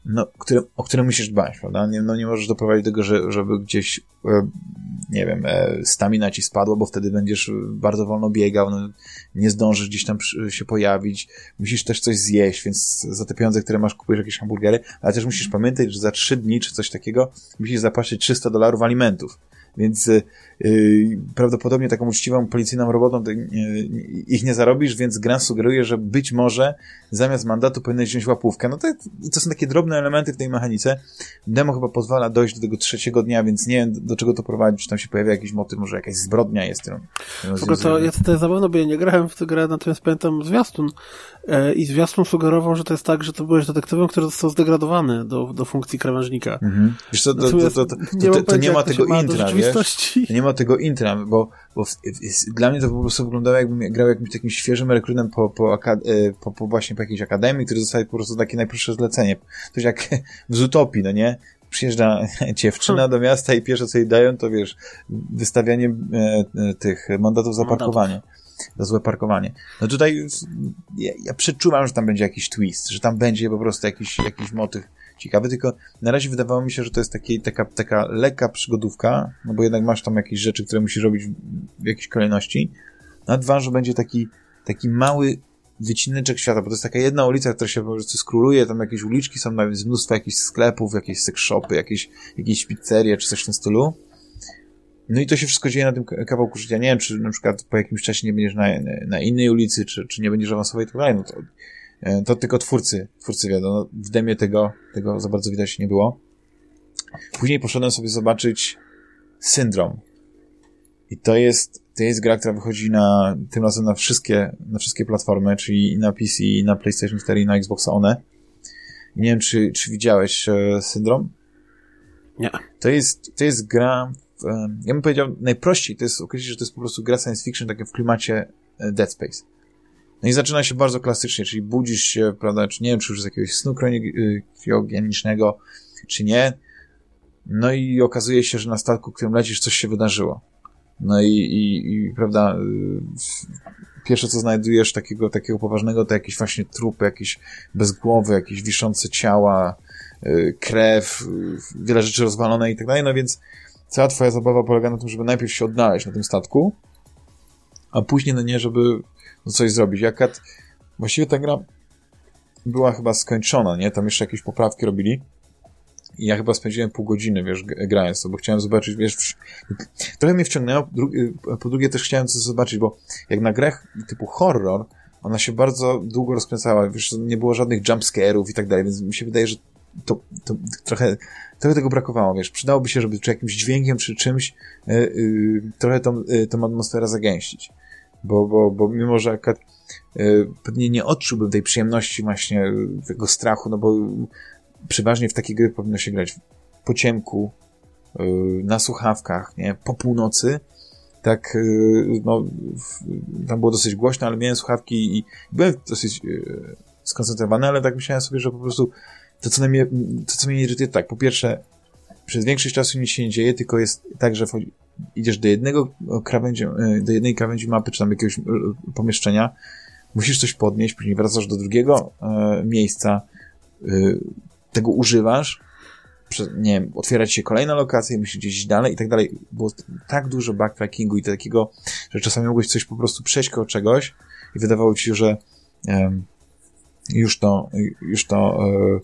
no, które, o które musisz dbać, prawda? Nie, no nie możesz doprowadzić do tego, że, żeby gdzieś, e, nie wiem, e, stamina ci spadła, bo wtedy będziesz bardzo wolno biegał, no, nie zdążysz gdzieś tam się pojawić, musisz też coś zjeść, więc za te pieniądze, które masz, kupujesz jakieś hamburgery, ale też musisz pamiętać, że za trzy dni czy coś takiego musisz zapłacić 300 dolarów alimentów. Więc yy, prawdopodobnie taką uczciwą policyjną robotą yy, ich nie zarobisz, więc gra sugeruje, że być może zamiast mandatu powinieneś wziąć łapówkę. No to, to są takie drobne elementy w tej mechanice. Demo chyba pozwala dojść do tego trzeciego dnia, więc nie wiem do czego to prowadzi, czy tam się pojawia jakiś motyw, może jakaś zbrodnia jest. Którą, w ogóle to ja tutaj zabawno, bo ja nie grałem w tę grę, natomiast pamiętam zwiastun e, i zwiastun sugerował, że to jest tak, że to byłeś detektywem, który został zdegradowany do, do funkcji krawężnika. Mhm. Wiesz co, to, to, to, to, to nie ma tego intra, wiesz? Nie ma tego intra, bo, bo w, w, dla mnie to po prostu wyglądało jakbym grał jakimś takim świeżym rekrutem po, po, e, po, po właśnie po jakiejś akademii, który zostaje po prostu takie najprostsze zlecenie. Coś jak w Zootopii, no nie? Przyjeżdża dziewczyna do miasta i pierwsze co jej dają, to wiesz, wystawianie e, e tych mandatów za parkowanie. Za złe parkowanie. No tutaj ja, ja przeczuwam, że tam będzie jakiś twist, że tam będzie po prostu jakiś, jakiś motyw ciekawy, tylko na razie wydawało mi się, że to jest taki, taka, taka lekka przygodówka, no bo jednak masz tam jakieś rzeczy, które musisz robić w jakiejś kolejności. Na dwa, że będzie taki, taki mały wycineczek świata, bo to jest taka jedna ulica, która się po prostu skróluje, tam jakieś uliczki są, nawet jest mnóstwo jakichś sklepów, jakieś sex shopy, jakieś, jakieś pizzerie, czy coś w tym stylu. No i to się wszystko dzieje na tym kawałku życia. Nie wiem, czy na przykład po jakimś czasie nie będziesz na, na innej ulicy, czy, czy nie będziesz awansował i tak dalej. No to to tylko twórcy, twórcy wiedzą. No, w demie tego, tego za bardzo widać nie było. Później poszedłem sobie zobaczyć Syndrom. I to jest, to jest gra, która wychodzi na, tym razem na wszystkie, na wszystkie platformy, czyli i na PC, i na PlayStation 4, i na Xbox One. I nie wiem, czy, czy widziałeś e, Syndrom? Nie. To jest, to jest gra, w, e, ja bym powiedział najprościej, to jest określić, że to jest po prostu gra science fiction, takie w klimacie e, Dead Space No i zaczyna się bardzo klasycznie, czyli budzisz się, prawda, czy nie wiem, czy już z jakiegoś snu kriogenicznego, czy nie. No i okazuje się, że na statku, którym lecisz, coś się wydarzyło. No i, i, i prawda, y, pierwsze co znajdujesz takiego, takiego poważnego, to jakieś właśnie trupy, jakieś bezgłowy, jakieś wiszące ciała, y, krew, y, wiele rzeczy rozwalone i tak dalej, no więc cała twoja zabawa polega na tym, żeby najpierw się odnaleźć na tym statku, a później, no nie, żeby coś zrobić. Jaka właściwie ta gra była chyba skończona, nie? Tam jeszcze jakieś poprawki robili. I ja chyba spędziłem pół godziny, wiesz, grając to, bo chciałem zobaczyć, wiesz, trochę mnie wciągnęło, po drugie też chciałem coś zobaczyć, bo jak na grach typu horror, ona się bardzo długo rozkręcała, wiesz, nie było żadnych jumpscare'ów i tak dalej, więc mi się wydaje, że to, to trochę, trochę tego brakowało, wiesz, przydałoby się, żeby czy jakimś dźwiękiem, czy czymś yy, yy, trochę tą, yy, tą atmosferę zagęścić. Bo, bo, bo mimo, że akurat pewnie nie odczułbym tej przyjemności właśnie tego strachu, no bo przeważnie w takie gry powinno się grać po ciemku, yy, na słuchawkach, nie, po północy, tak, no, tam było dosyć głośno, ale miałem słuchawki i byłem dosyć skoncentrowany, ale tak myślałem sobie, że po prostu to, co mnie, to, co mnie irytuje, tak, po pierwsze, przez większość czasu nic się nie dzieje, tylko jest tak, że idziesz do jednego krawędzi, do jednej krawędzi mapy, czy tam jakiegoś pomieszczenia, musisz coś podnieść, później wracasz do drugiego miejsca, tego używasz, nie wiem, otwierać się kolejna lokacja, musisz gdzieś dalej i tak dalej. Było tak dużo backtrackingu i takiego, że czasami mogłeś coś po prostu przejść koło czegoś i wydawało ci się, że um, już to, już to, e,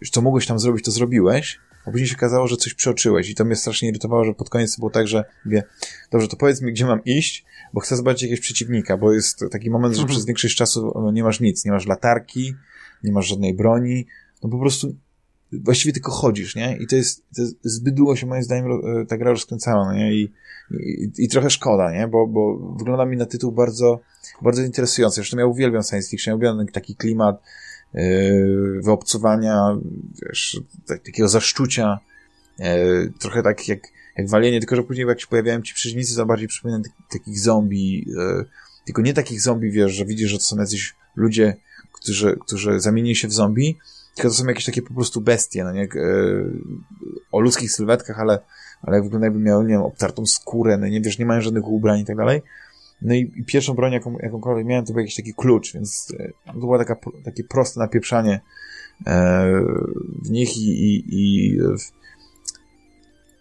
już co mogłeś tam zrobić, to zrobiłeś, a później się okazało, że coś przeoczyłeś i to mnie strasznie irytowało, że pod koniec było tak, że mówię, dobrze, to powiedz mi, gdzie mam iść, bo chcę zobaczyć jakiegoś przeciwnika, bo jest taki moment, że mhm. przez większość czasu nie masz nic, nie masz latarki, nie masz żadnej broni, no po prostu właściwie tylko chodzisz, nie? I to jest, to jest zbyt długo się moim zdaniem e, ta gra rozkręcała, no nie? I, i, i trochę szkoda, nie? Bo, bo wygląda mi na tytuł bardzo, bardzo interesujący. Zresztą ja uwielbiam science fiction, ja uwielbiam taki klimat wyobcowania, wiesz, tak, takiego zaszczucia, yy, trochę tak jak, jak walenie, tylko że później jak się pojawiają ci przeciwnicy, to bardziej przypominam takich zombie, yy, tylko nie takich zombie, wiesz, że widzisz, że to są jacyś ludzie, którzy, którzy zamienili się w zombie, tylko to są jakieś takie po prostu bestie, no nie? E, o ludzkich sylwetkach, ale, ale wygląda jakby miały, nie wiem, obtartą skórę, no nie wiesz, nie mają żadnych ubrań i tak dalej. No i, i pierwszą broń, jaką, jakąkolwiek miałem, to był jakiś taki klucz, więc e, to było taka, takie proste napieprzanie e, w nich i, i, i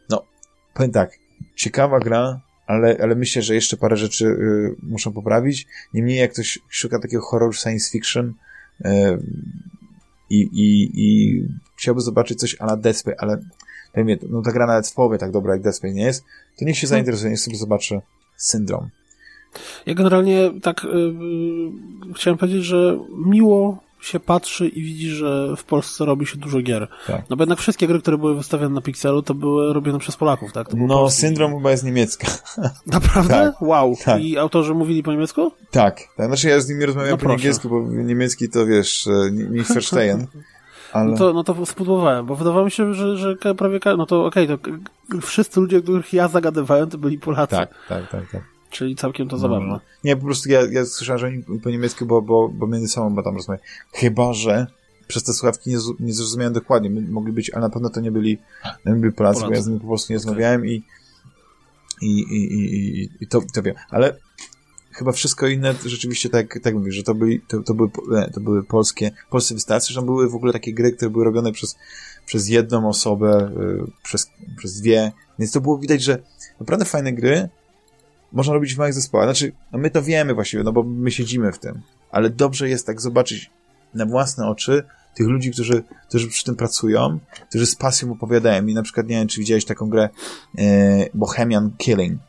no, powiem tak, ciekawa gra, ale, ale myślę, że jeszcze parę rzeczy y, muszą poprawić. Niemniej jak ktoś szuka takiego horror science fiction, y, i, i, i chciałby zobaczyć coś a la Death Space, ale no ta gra nawet w połowie tak dobra jak Space nie jest, to niech się hmm. zainteresuje, niech sobie zobaczy Syndrom. Ja generalnie tak yy, chciałem powiedzieć, że miło się patrzy i widzi, że w Polsce robi się dużo gier. Tak. No bo jednak wszystkie gry, które były wystawiane na Pixelu, to były robione przez Polaków, tak? no, Syndrom chyba jest niemiecka. Naprawdę? Tak. Wow. Tak. I autorzy mówili po niemiecku? Tak. tak. Znaczy ja z nimi rozmawiam no po proszę. niemiecku, bo niemiecki to wiesz, e, nie Verstehen. Ale... No, to, no to spudłowałem, bo wydawało mi się, że, że prawie no to okej, okay, to wszyscy ludzie, których ja zagadywałem, to byli Polacy. Tak, tak, tak, tak. Czyli całkiem to no, zabawne. No. Nie, po prostu ja, ja słyszałem, że oni po niemiecku, bo, bo, bo między sobą bo tam rozmawiają. Chyba, że przez te słuchawki nie, nie zrozumiałem dokładnie. Mogli być, ale na pewno to nie byli, nie byli Polacy, Polacy. bo ja z nimi po prostu nie rozmawiałem i, i, i, i, i to, to wiem. Ale chyba wszystko inne rzeczywiście tak, tak mówię, że to, byli, to, to, były, to były polskie, polskie wystawcy, że były w ogóle takie gry, które były robione przez, przez jedną osobę, y, przez, przez dwie, więc to było widać, że naprawdę fajne gry, można robić w małych zespołach. Znaczy, no my to wiemy właściwie, no bo my siedzimy w tym. Ale dobrze jest tak zobaczyć na własne oczy tych ludzi, którzy, którzy przy tym pracują, którzy z pasją opowiadają. I na przykład, nie wiem, czy widziałeś taką grę e, Bohemian Killing.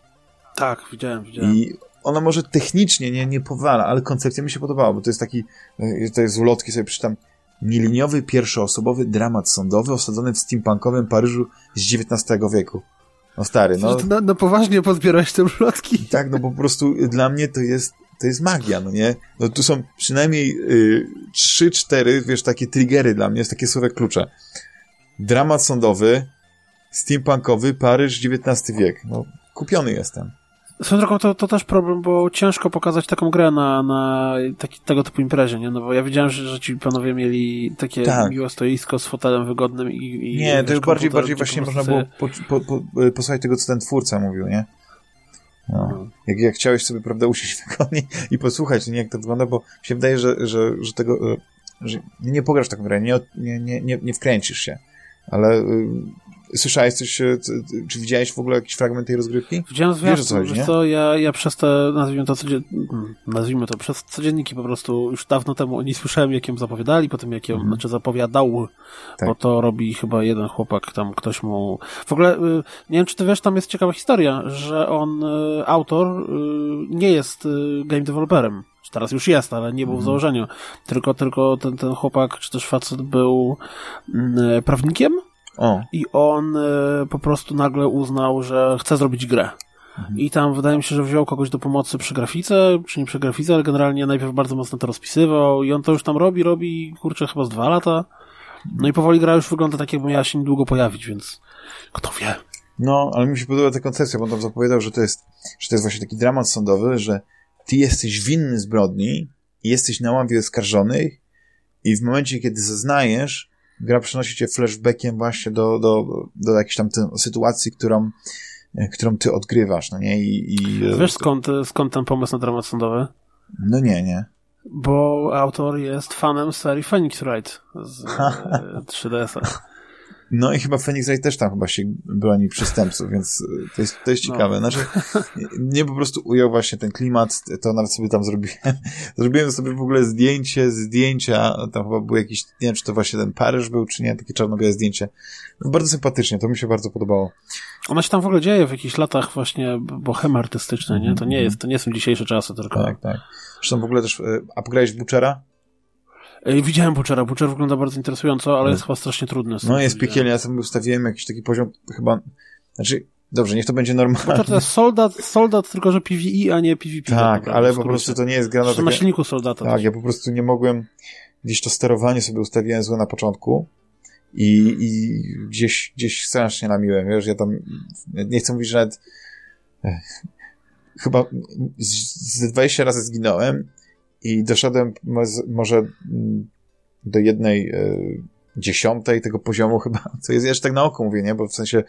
Tak, widziałem, widziałem. I ona może technicznie nie, nie powala, ale koncepcja mi się podobała, bo to jest taki, e, to jest z ulotki sobie przeczytam, nieliniowy, pierwszoosobowy dramat sądowy osadzony w steampunkowym Paryżu z XIX wieku. No stary, no. No, no poważnie pozbierałeś te ulotki. Tak, no po prostu dla mnie to jest, to jest magia, no nie? No tu są przynajmniej y, trzy, cztery, wiesz, takie triggery dla mnie, jest takie słowe klucze. Dramat sądowy, steampunkowy, Paryż, XIX wiek. No, kupiony jestem. Swoją drogą to, to też problem, bo ciężko pokazać taką grę na, na taki, tego typu imprezie, nie? No bo ja widziałem, że, że ci panowie mieli takie tak. miłe stoisko z fotelem wygodnym i... i nie, to już bardziej, bardziej właśnie można było po, po, po, posłuchać tego, co ten twórca mówił, nie? No. no. Jak, jak chciałeś sobie, prawda, usiąść wygodnie i posłuchać, nie, jak to wygląda, bo mi się wydaje, że, że, że tego, e, że nie pograsz w taką grę, nie, nie, nie, nie wkręcisz się, ale y, Słyszałeś coś, e, czy widziałeś w ogóle jakiś fragment tej rozgrywki? Widziałem zwiastun, wiesz, co, co ja, ja przez te, nazwijmy to, codzien... Hmm, nazwijmy to, przez codzienniki po prostu już dawno temu nie słyszałem, jak ją zapowiadali, potem jak ją, mhm. znaczy zapowiadał, tak. bo to robi chyba jeden chłopak, tam ktoś mu... W ogóle, y, nie wiem, czy ty wiesz, tam jest ciekawa historia, że on, y, autor, nie jest game developerem teraz już jest, ale nie był w mhm. założeniu. Tylko, tylko ten, ten chłopak, czy też facet był mm, prawnikiem o. I on y, po prostu nagle uznał, że chce zrobić grę. Mhm. I tam wydaje mi się, że wziął kogoś do pomocy przy grafice, czy nie przy grafice, ale generalnie najpierw bardzo mocno to rozpisywał i on to już tam robi, robi, kurczę, chyba z dwa lata. No i powoli gra już wygląda tak, jakby miała się niedługo pojawić, więc kto wie. No, ale mi się podoba ta koncepcja, bo on tam zapowiadał, że to jest, że to jest właśnie taki dramat sądowy, że ty jesteś winny zbrodni jesteś na ławie oskarżonych i w momencie, kiedy zeznajesz, gra przenosi cię flashbackiem właśnie do, do, do jakiejś tam sytuacji, którą, e, którą ty odgrywasz, no nie? I, i... E, Wiesz skąd, skąd ten pomysł na dramat sądowy? No nie, nie. Bo autor jest fanem serii Phoenix Wright z 3DS-a. No i chyba Phoenix Wright też tam chyba się broni przestępców, więc to jest, to jest no. ciekawe. No. Znaczy, nie po prostu ujął właśnie ten klimat, to nawet sobie tam zrobiłem. Zrobiłem sobie w ogóle zdjęcie, zdjęcia, tam chyba był jakiś, nie wiem, czy to właśnie ten Paryż był, czy nie, takie czarno-białe zdjęcie. No, bardzo sympatycznie, to mi się bardzo podobało. Ona się tam w ogóle dzieje w jakichś latach właśnie bohemy artystyczne, nie? To nie jest, to nie są dzisiejsze czasy tylko. Tak, tak. Zresztą w ogóle też, a pograłeś w Butchera? Widziałem Butchera. Butcher wygląda bardzo interesująco, ale jest chyba strasznie trudny. No jest piekielnie. Ja sobie ustawiłem jakiś taki poziom chyba... Znaczy, dobrze, niech to będzie normalne. Butcher to jest soldat, soldat tylko że PvE, a nie PvP. Tak, tak ale po prostu to nie jest gra na takie... na silniku soldata. Tak, też. ja po prostu nie mogłem... Gdzieś to sterowanie sobie ustawiłem złe na początku i, i gdzieś, gdzieś strasznie namiłem, wiesz, ja tam nie chcę mówić, że nawet chyba z 20 razy zginąłem i doszedłem może mm, do jednej e, dziesiątej tego poziomu chyba, co jest jeszcze tak na oko mówię, nie? Bo w sensie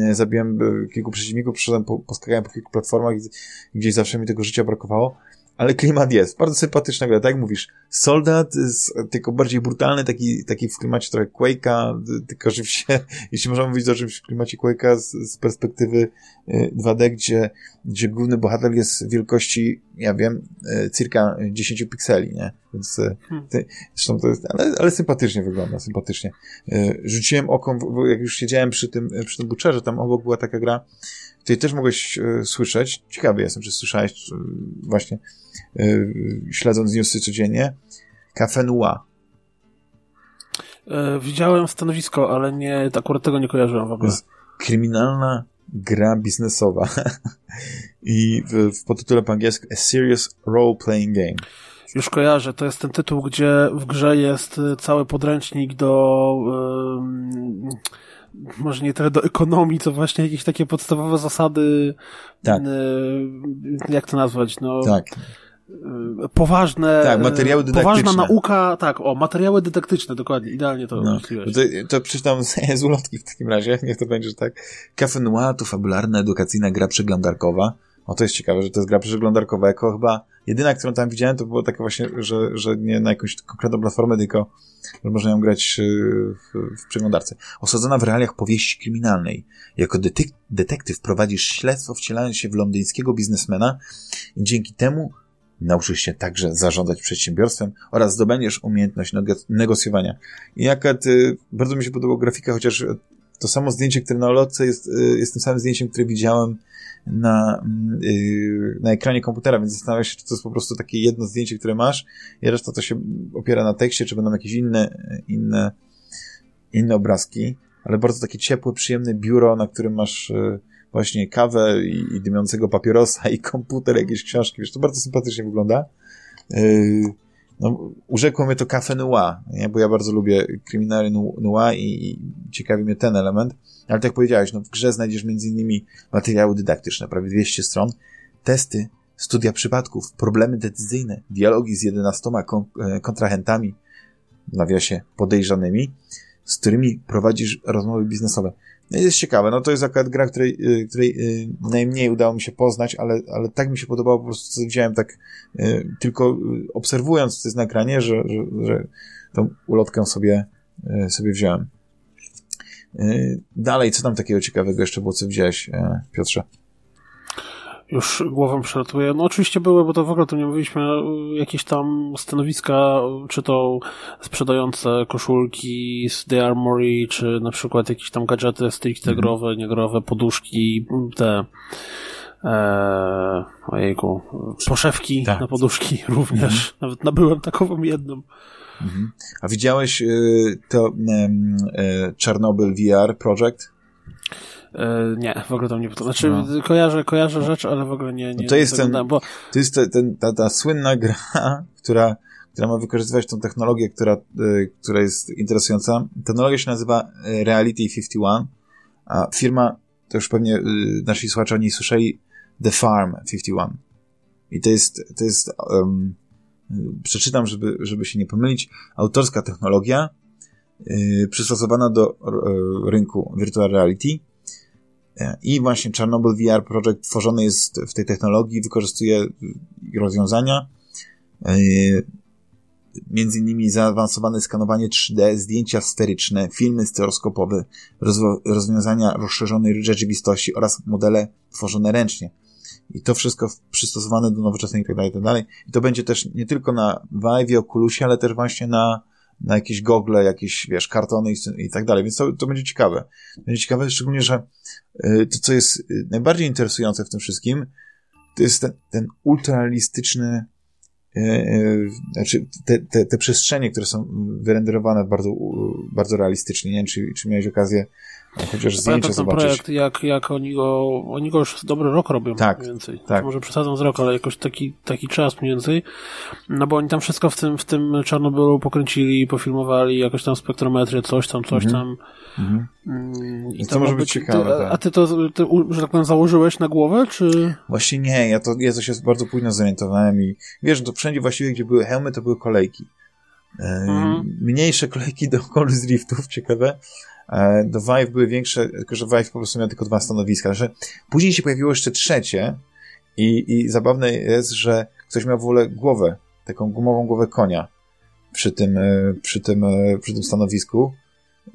e, zabiłem e, kilku przeciwników, przyszedłem, poskakałem po kilku platformach i gdzieś zawsze mi tego życia brakowało ale klimat jest. Bardzo sympatyczna gra, tak jak mówisz. Soldat, tylko bardziej brutalny, taki, taki w klimacie trochę Quake'a, tylko że się, jeśli można mówić o czymś w klimacie Quake'a z, z perspektywy 2D, y, gdzie, gdzie główny bohater jest wielkości, ja wiem, y, cirka 10 pikseli, nie? Więc y, hmm. zresztą to jest, ale, ale sympatycznie wygląda, sympatycznie. Rzuciłem okiem, jak już siedziałem przy tym, przy tym Butcherze, tam obok była taka gra, ty też mogłeś e, słyszeć, ciekawy jestem, czy słyszałeś e, właśnie, e, śledząc newsy codziennie, Cafe Noir. E, widziałem stanowisko, ale nie, akurat tego nie kojarzyłem w ogóle. kryminalna gra biznesowa. I w, w podtytule po angielsku A Serious Role Playing Game. Już kojarzę, to jest ten tytuł, gdzie w grze jest cały podręcznik do może nie tyle do ekonomii, co właśnie jakieś takie podstawowe zasady, tak. E, jak to nazwać, no... Tak e, poważne. Tak, materiały dydaktyczne. Poważna nauka, tak, o, materiały dydaktyczne, dokładnie, idealnie to no. To, to przeczytam z, z ulotki w takim razie, niech to będzie, tak. Cafe Noir to fabularna, edukacyjna gra przeglądarkowa. O, to jest ciekawe, że to jest gra przeglądarkowa, jako chyba jedyna, którą tam widziałem, to było takie właśnie, że, że nie na jakąś konkretną platformę, tylko że można ją grać y, w, w przeglądarce. Osadzona w realiach powieści kryminalnej. Jako detek detektyw prowadzisz śledztwo wcielając się w londyńskiego biznesmena i dzięki temu nauczysz się także zarządzać przedsiębiorstwem oraz zdobędziesz umiejętność negocjowania. I jaka ty, bardzo mi się podobała grafika, chociaż to samo zdjęcie, które na lotce jest, y, jest tym samym zdjęciem, które widziałem na, yy, na ekranie komputera, więc zastanawiam się, czy to jest po prostu takie jedno zdjęcie, które masz i reszta to się opiera na tekście, czy będą jakieś inne, inne, inne obrazki, ale bardzo takie ciepłe, przyjemne biuro, na którym masz yy, właśnie kawę i, i dymiącego papierosa i komputer, jakieś książki, wiesz, to bardzo sympatycznie wygląda. Yy, no, urzekło mnie to Cafe Noir, nie? bo ja bardzo lubię kryminały noir i, i ciekawi mnie ten element. Ale tak jak powiedziałeś, no, w grze znajdziesz innymi materiały dydaktyczne, prawie 200 stron, testy, studia przypadków, problemy decyzyjne, dialogi z 11 kon e, kontrahentami, nawiasie podejrzanymi, z którymi prowadzisz rozmowy biznesowe. No jest ciekawe, no to jest akurat gra, której, y, której y, najmniej udało mi się poznać, ale, ale tak mi się podobało po prostu, co widziałem tak y, tylko obserwując, co jest na ekranie, że, że, że tą ulotkę sobie, sobie wziąłem. Dalej, co tam takiego ciekawego jeszcze było, co widziałeś, Piotrze? Już głową przelatuje. No oczywiście były, bo to w ogóle to nie mówiliśmy, jakieś tam stanowiska, czy to sprzedające koszulki z The Armory, czy na przykład jakieś tam gadżety stricte mm. growe, niegrowe, poduszki, te e, ojejku, poszewki tak. na poduszki również. Mm. Nawet nabyłem takową jedną. Mhm. A widziałeś y, to y, Chernobyl VR Project? E, nie, w ogóle tam nie Znaczy, no. kojarzę, kojarzę rzecz, ale w ogóle nie, nie no to jest ten, bo... To jest ta, ten, ta, ta słynna gra, która, która ma wykorzystywać tą technologię, która, e, która jest interesująca. Technologia się nazywa e, Reality 51, a firma, to już pewnie nasi słuchacze o niej słyszeli, The Farm 51. I to jest, to jest um, przeczytam, żeby, żeby się nie pomylić, autorska technologia, przystosowana do yy, rynku virtual reality, i właśnie Chernobyl VR Project tworzony jest w tej technologii, wykorzystuje rozwiązania, e, między innymi zaawansowane skanowanie 3D, zdjęcia sferyczne, filmy stereoskopowe, rozwiązania rozszerzonej rzeczywistości oraz modele tworzone ręcznie. I to wszystko przystosowane do nowoczesnej itd., tak itd. Tak I to będzie też nie tylko na Vive, Oculusie, ale też właśnie na na jakieś gogle, jakieś, wiesz, kartony i, i tak dalej, więc to, to będzie ciekawe. Będzie ciekawe, szczególnie, że y, to, co jest y, najbardziej interesujące w tym wszystkim, to jest ten, ten ultrarealistyczny y, znaczy te, te, te przestrzenie, które są wyrenderowane bardzo, bardzo realistycznie. Nie wiem, czy, czy miałeś okazję Chociaż zdjęcia ten projekt, jak, jak oni go, oni go już dobry rok robią tak, mniej więcej. Tak. Może przesadzą z rok, ale jakoś taki, taki czas mniej więcej. No bo oni tam wszystko w tym, w tym Czarnobylu pokręcili, pofilmowali, jakoś tam spektrometrię, coś tam, coś mhm. tam. Mhm. Mm, I to może być ciekawe. Ty, tak. A ty to, ty, że tak powiem, założyłeś na głowę, czy? Właśnie nie, ja to, ja to się bardzo późno zorientowałem i wiesz, to wszędzie właściwie, gdzie były hełmy, to były kolejki. E, mhm. Mniejsze kolejki do z liftów, ciekawe, do Vive były większe, tylko że Vive po prostu miał tylko dwa stanowiska. Że później się pojawiło jeszcze trzecie i, i zabawne jest, że ktoś miał w ogóle głowę, taką gumową głowę konia przy tym, e, przy tym, e, przy tym stanowisku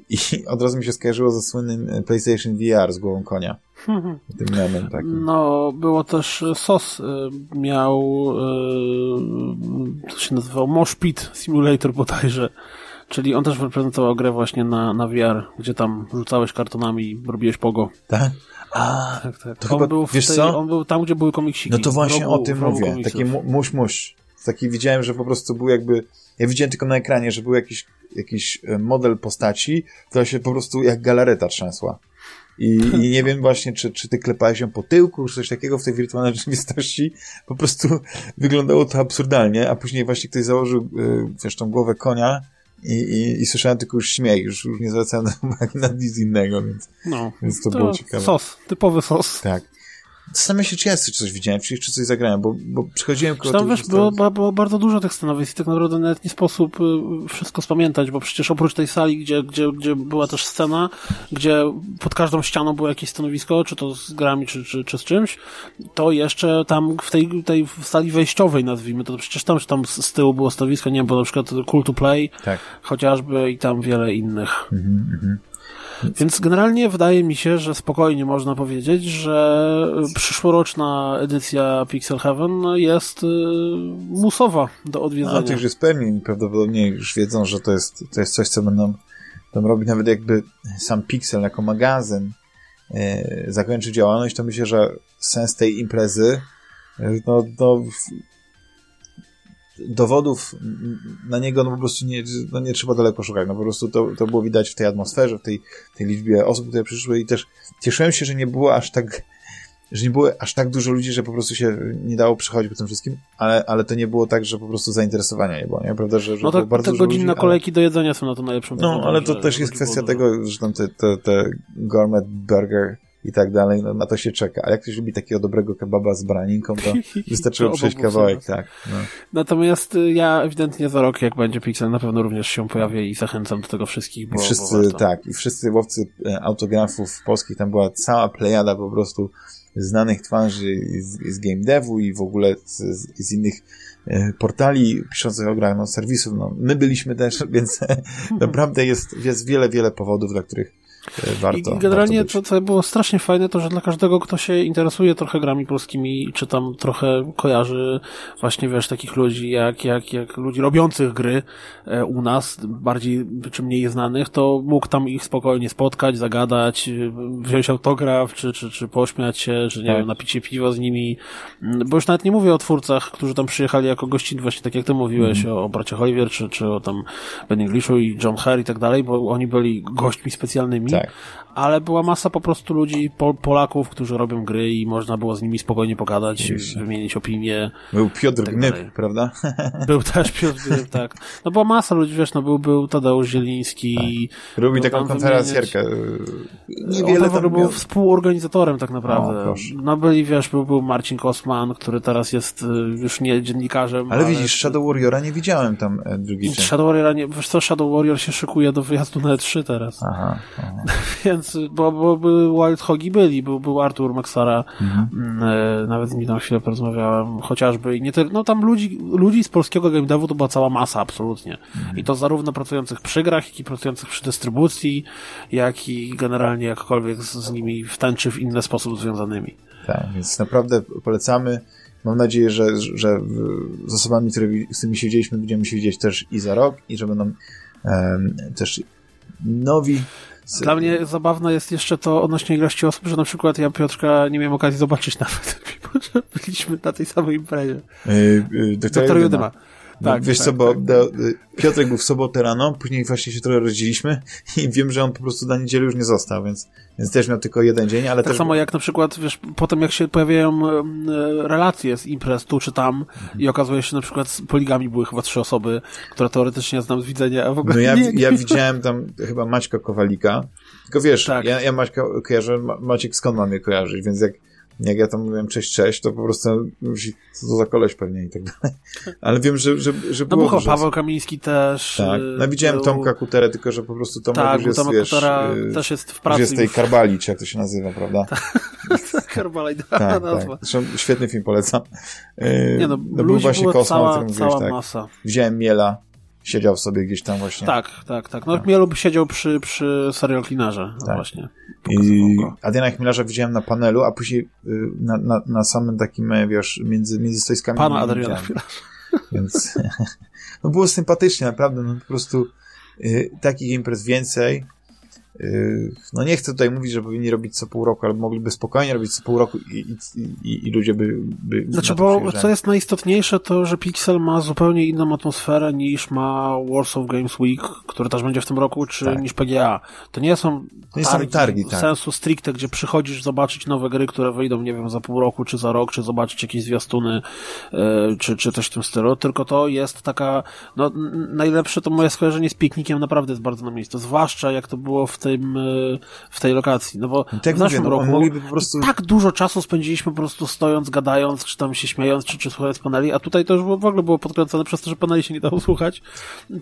i od razu mi się skojarzyło ze słynnym PlayStation VR z głową konia. Tym memem takim. No, było też SOS miał to się nazywał Mosh Pit Simulator bodajże Czyli on też reprezentował grę właśnie na, na VR, gdzie tam rzucałeś kartonami i robiłeś pogo. Tak? A, tak, tak. To on, chyba, był wiesz tej, co? on był tam, gdzie były komiksiki. No to właśnie o tym mówię. Komiksów. Taki muś, muś. Taki widziałem, że po prostu był jakby... Ja widziałem tylko na ekranie, że był jakiś, jakiś e, model postaci, która się po prostu jak galareta trzęsła. I, I, nie wiem właśnie, czy, czy ty klepałeś się po tyłku, czy coś takiego w tej wirtualnej rzeczywistości. Po prostu wyglądało to absurdalnie, a później właśnie ktoś założył, e, wiesz, tą głowę konia i, i, i słyszałem tylko już śmiech, już, już nie zwracałem uwagi na nic innego, więc, no, więc to, to było ciekawe. Sos, typowy sos. Tak. Zastanawiam się, czy ja czy coś widziałem, czy, czy coś zagrałem, bo, bo przychodziłem... Tam wiesz, było, było, bardzo dużo tych stanowisk i tak naprawdę nawet nie sposób y, wszystko spamiętać, bo przecież oprócz tej sali, gdzie, gdzie, gdzie była też scena, gdzie pod każdą ścianą było jakieś stanowisko, czy to z grami, czy, czy, czy z czymś, to jeszcze tam w tej, tej sali wejściowej, nazwijmy to, przecież tam, tam z tyłu było stanowisko, nie wiem, bo na przykład Cool to Play, tak. chociażby i tam wiele innych. Mhm, mhm. Więc generalnie wydaje mi się, że spokojnie można powiedzieć, że przyszłoroczna edycja Pixel Heaven jest y, musowa do odwiedzenia. No, tych jest pewni prawdopodobnie już wiedzą, że to jest, to jest coś, co będą, będą robić nawet jakby sam Pixel jako magazyn yy, zakończył działalność, to myślę, że sens tej imprezy yy, no, no, dowodów na niego no po prostu nie, no nie trzeba daleko szukać. No po prostu to, to było widać w tej atmosferze, w tej, tej liczbie osób, które przyszły i też cieszyłem się, że nie było aż tak że nie było aż tak dużo ludzi, że po prostu się nie dało przychodzić po tym wszystkim, ale, ale to nie było tak, że po prostu zainteresowania nie było, nie? Prawda, że, że no to, bardzo te godziny na kolejki ale... do jedzenia są na to najlepszą No, ale to też jest kwestia tego, że tam te, te, te gourmet burger i tak dalej, no na to się czeka. A jak ktoś lubi takiego dobrego kebaba z baraninką, to wystarczyło to przejść kawałek, tak. No. Natomiast y, ja ewidentnie za rok, jak będzie Pixel, na pewno również się pojawię i zachęcam do tego wszystkich, bo, I wszyscy, bo tak, i wszyscy łowcy e, autografów polskich, tam była cała plejada po prostu znanych twarzy z, z game devu i w ogóle z, z innych e, portali piszących o grach, no, serwisów, no, my byliśmy też, więc naprawdę jest, jest wiele, wiele powodów, dla których warto. I generalnie warto to, co było strasznie fajne, to że dla każdego, kto się interesuje trochę grami polskimi, czy tam trochę kojarzy właśnie, wiesz, takich ludzi jak, jak, jak ludzi robiących gry e, u nas, bardziej czy mniej znanych, to mógł tam ich spokojnie spotkać, zagadać, wziąć autograf, czy, czy, czy pośmiać się, czy nie tak. wiem, napić się piwo z nimi. Mm, bo już nawet nie mówię o twórcach, którzy tam przyjechali jako gościni, właśnie tak jak ty mówiłeś mm. o, o braciach Oliver, czy, czy o tam Ben Englishu i John Hare i tak dalej, bo oni byli gośćmi specjalnymi tak. ale była masa po prostu ludzi, Pol Polaków, którzy robią gry i można było z nimi spokojnie pogadać, wymienić opinie. Był Piotr tak Gnyb, dalej. prawda? Był też Piotr Gnyb, tak. No była masa ludzi, wiesz, no był, był Tadeusz Zieliński. Tak. Robi taką konferencjerkę. Niewiele tam był współorganizatorem tak naprawdę. O, no byli, wiesz, był, był Marcin Kosman, który teraz jest y, już nie dziennikarzem. Ale, ale widzisz, Shadow Warriora nie widziałem tam e, drugi część. Shadow Warriora nie, wiesz co, Shadow Warrior się szykuje do wyjazdu na E3 teraz. Aha. Więc, bo, bo, bo Wild Hogi byli, był, był Artur Maxara, mhm. Mm, e, nawet z nim tam chwilę porozmawiałem, chociażby i nie tylko, no tam ludzi, ludzi z polskiego game devu to była cała masa, absolutnie. Mhm. I to zarówno pracujących przy grach, jak i pracujących przy dystrybucji, jak i generalnie jakkolwiek z, z nimi w ten czy w inny sposób związanymi. Tak, więc naprawdę polecamy. Mam nadzieję, że, że z osobami, z którymi się widzieliśmy, będziemy się widzieć też i za rok i że będą um, też nowi dla mnie zabawne jest jeszcze to odnośnie ilości osób, że na przykład ja Piotrka nie miałem okazji zobaczyć nawet, mimo że byliśmy na tej samej imprezie. Yy, yy, doktor Judyma. No, tak, wiesz tak, co, bo tak. do, Piotrek był w sobotę rano, później właśnie się trochę rozdzieliśmy i wiem, że on po prostu na niedzielę już nie został, więc, więc też miał tylko jeden dzień, ale tak też... samo jak na przykład, wiesz, potem jak się pojawiają relacje z imprez tu czy tam mhm. i okazuje się, że na przykład z poligami były chyba trzy osoby, które teoretycznie znam z widzenia, a w ogóle No ja, nie, nie. ja widziałem tam chyba Maćka Kowalika, tylko wiesz, tak. ja, ja Maćka kojarzę, Maciek skąd mam je kojarzyć, więc jak jak ja tam mówiłem cześć, cześć, to po prostu co to za koleś pewnie i tak dalej. Ale wiem, że, że, że no było No bo Paweł Kamiński też. Tak. No widziałem był... Tomka Kuterę, tylko że po prostu Tomek tak, już jest, Tomek wiesz, Kutera y, też jest w pracy. Już jest tej Karbali, czy jak to się nazywa, prawda? Karbala idealna tak, nazwa. Tak. świetny film polecam. Y, Nie no, no był właśnie Kosmo, cała, o którym cała tak. masa. Widziałem Miela, siedział sobie gdzieś tam właśnie. Tak, tak, tak. No, Chmielu by siedział przy, przy serial cleanerze, no tak. właśnie. I Adriana Chmielarza widziałem na panelu, a później y, na, na, na samym takim, e, wiesz, między, między stoiskami. Pana Adriana Chmielarza. Więc no było sympatycznie, naprawdę, no po prostu y, takich imprez więcej. Yy, no nie chcę tutaj mówić, że powinni robić co pół roku, ale mogliby spokojnie robić co pół roku i, i, i ludzie by, by Znaczy, bo co jest najistotniejsze, to że Pixel ma zupełnie inną atmosferę niż ma Warsaw Games Week, który też będzie w tym roku, czy tak. niż PGA. To nie są nie targi, są targi tak. sensu stricte, gdzie przychodzisz zobaczyć nowe gry, które wyjdą, nie wiem, za pół roku, czy za rok, czy zobaczyć jakieś zwiastuny, yy, czy, czy coś w tym stylu, tylko to jest taka, no najlepsze to moje skojarzenie z piknikiem naprawdę jest bardzo na miejscu, zwłaszcza jak to było w tym, e, w tej lokacji. No bo tak w naszym mówię, no, roku prostu... tak dużo czasu spędziliśmy po prostu stojąc, gadając, czy tam się śmiejąc, czy, czy słuchając paneli, a tutaj to już w ogóle było podkręcone przez to, że paneli się nie dało słuchać.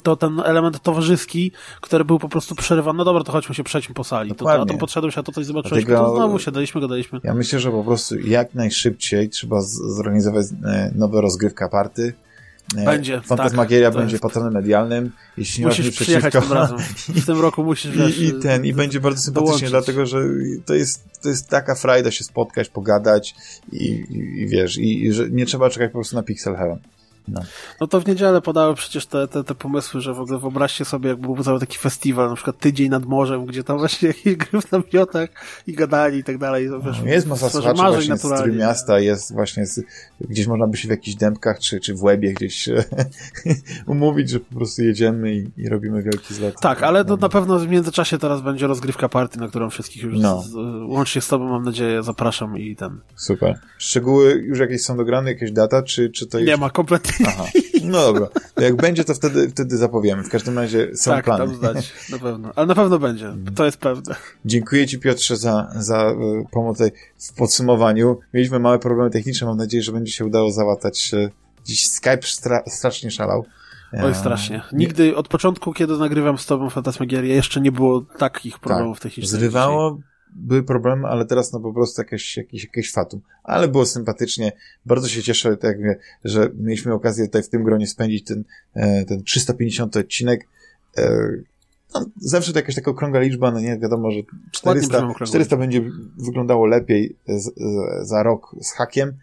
To ten element towarzyski, który był po prostu przerywany, no dobra, to chodźmy się przejdźmy po sali. To, a tam podszedłeś, a to coś zobaczyłeś, Dlatego... to znowu siadaliśmy, gadaliśmy. Ja myślę, że po prostu jak najszybciej trzeba zorganizować e, nowe rozgrywka party, będzie. Fantasmagieria tak, będzie patronem medialnym. Jeśli musisz nie przyjechać przeciwko... razem. W tym roku musisz wiesz, I, I, ten, i będzie bardzo sympatycznie, dołączyć. dlatego że to jest, to jest taka frajda się spotkać, pogadać i, i, i wiesz, i, i, że nie trzeba czekać po prostu na Pixel Heaven. No. no to w niedzielę podały przecież te, te, te pomysły, że w ogóle wyobraźcie sobie, jakby był cały taki festiwal, na przykład tydzień nad morzem, gdzie tam właśnie jakieś gry w namiotach i gadali i tak dalej. No, wiesz, jest masa słuchaczy właśnie naturalnie. z miasta, jest właśnie z, gdzieś można by się w jakichś dębkach czy, czy w łebie gdzieś umówić, że po prostu jedziemy i, i robimy wielki zlot. Tak, ale to na pewno w międzyczasie teraz będzie rozgrywka party, na którą wszystkich już no. z, łącznie z tobą mam nadzieję zapraszam i ten. Super. Szczegóły już jakieś są dograne, jakieś data, czy, czy to już... Nie ma, kompletnie Aha. No dobra, jak będzie, to wtedy, wtedy zapowiemy. W każdym razie są tak, plany. Tak, zdać, na pewno. Ale na pewno będzie, to jest pewne. Dziękuję Ci Piotrze za, za y, pomoc w podsumowaniu. Mieliśmy małe problemy techniczne, mam nadzieję, że będzie się udało załatać. Dziś Skype stra strasznie szalał. Oj, strasznie. Nigdy od początku, kiedy nagrywam z tobą Fantasmagierię, jeszcze nie było takich problemów tak, technicznych. Zrywało, były problemy, ale teraz no po prostu jakieś, jakieś, jakieś fatum. Ale było sympatycznie. Bardzo się cieszę, tak, że mieliśmy okazję tutaj w tym gronie spędzić ten, e, ten 350 odcinek. E, no, zawsze to jakaś taka okrągła liczba, no nie wiadomo, że 400, 400 będzie wyglądało lepiej z, z, za rok z hakiem,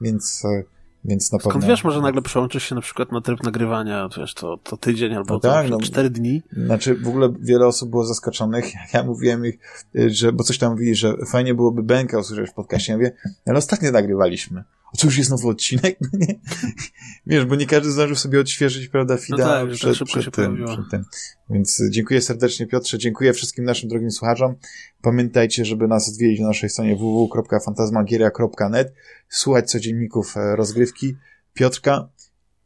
więc e, więc na Skąd pewno... wiesz, może nagle przełączysz się na przykład na tryb nagrywania, wiesz, to, to tydzień albo no tak, to no, cztery dni. Znaczy, w ogóle wiele osób było zaskoczonych. Ja mówiłem ich, że, bo coś tam mówili, że fajnie byłoby Benka usłyszeć w podcaście. Ja mówię, ale ostatnio nagrywaliśmy. A co już jest nowy odcinek? nie? Wiesz, bo nie każdy zdążył sobie odświeżyć, prawda, Fida no tak, przed, przed, przed, tym, przed tym. Więc dziękuję serdecznie Piotrze, dziękuję wszystkim naszym drogim słuchaczom. Pamiętajcie, żeby nas odwiedzić na naszej stronie www.fantasmagieria.net, słuchać codzienników e, rozgrywki Piotrka.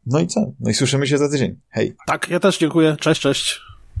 No i co? No i słyszymy się za tydzień. Hej. Tak, ja też dziękuję. Cześć, cześć.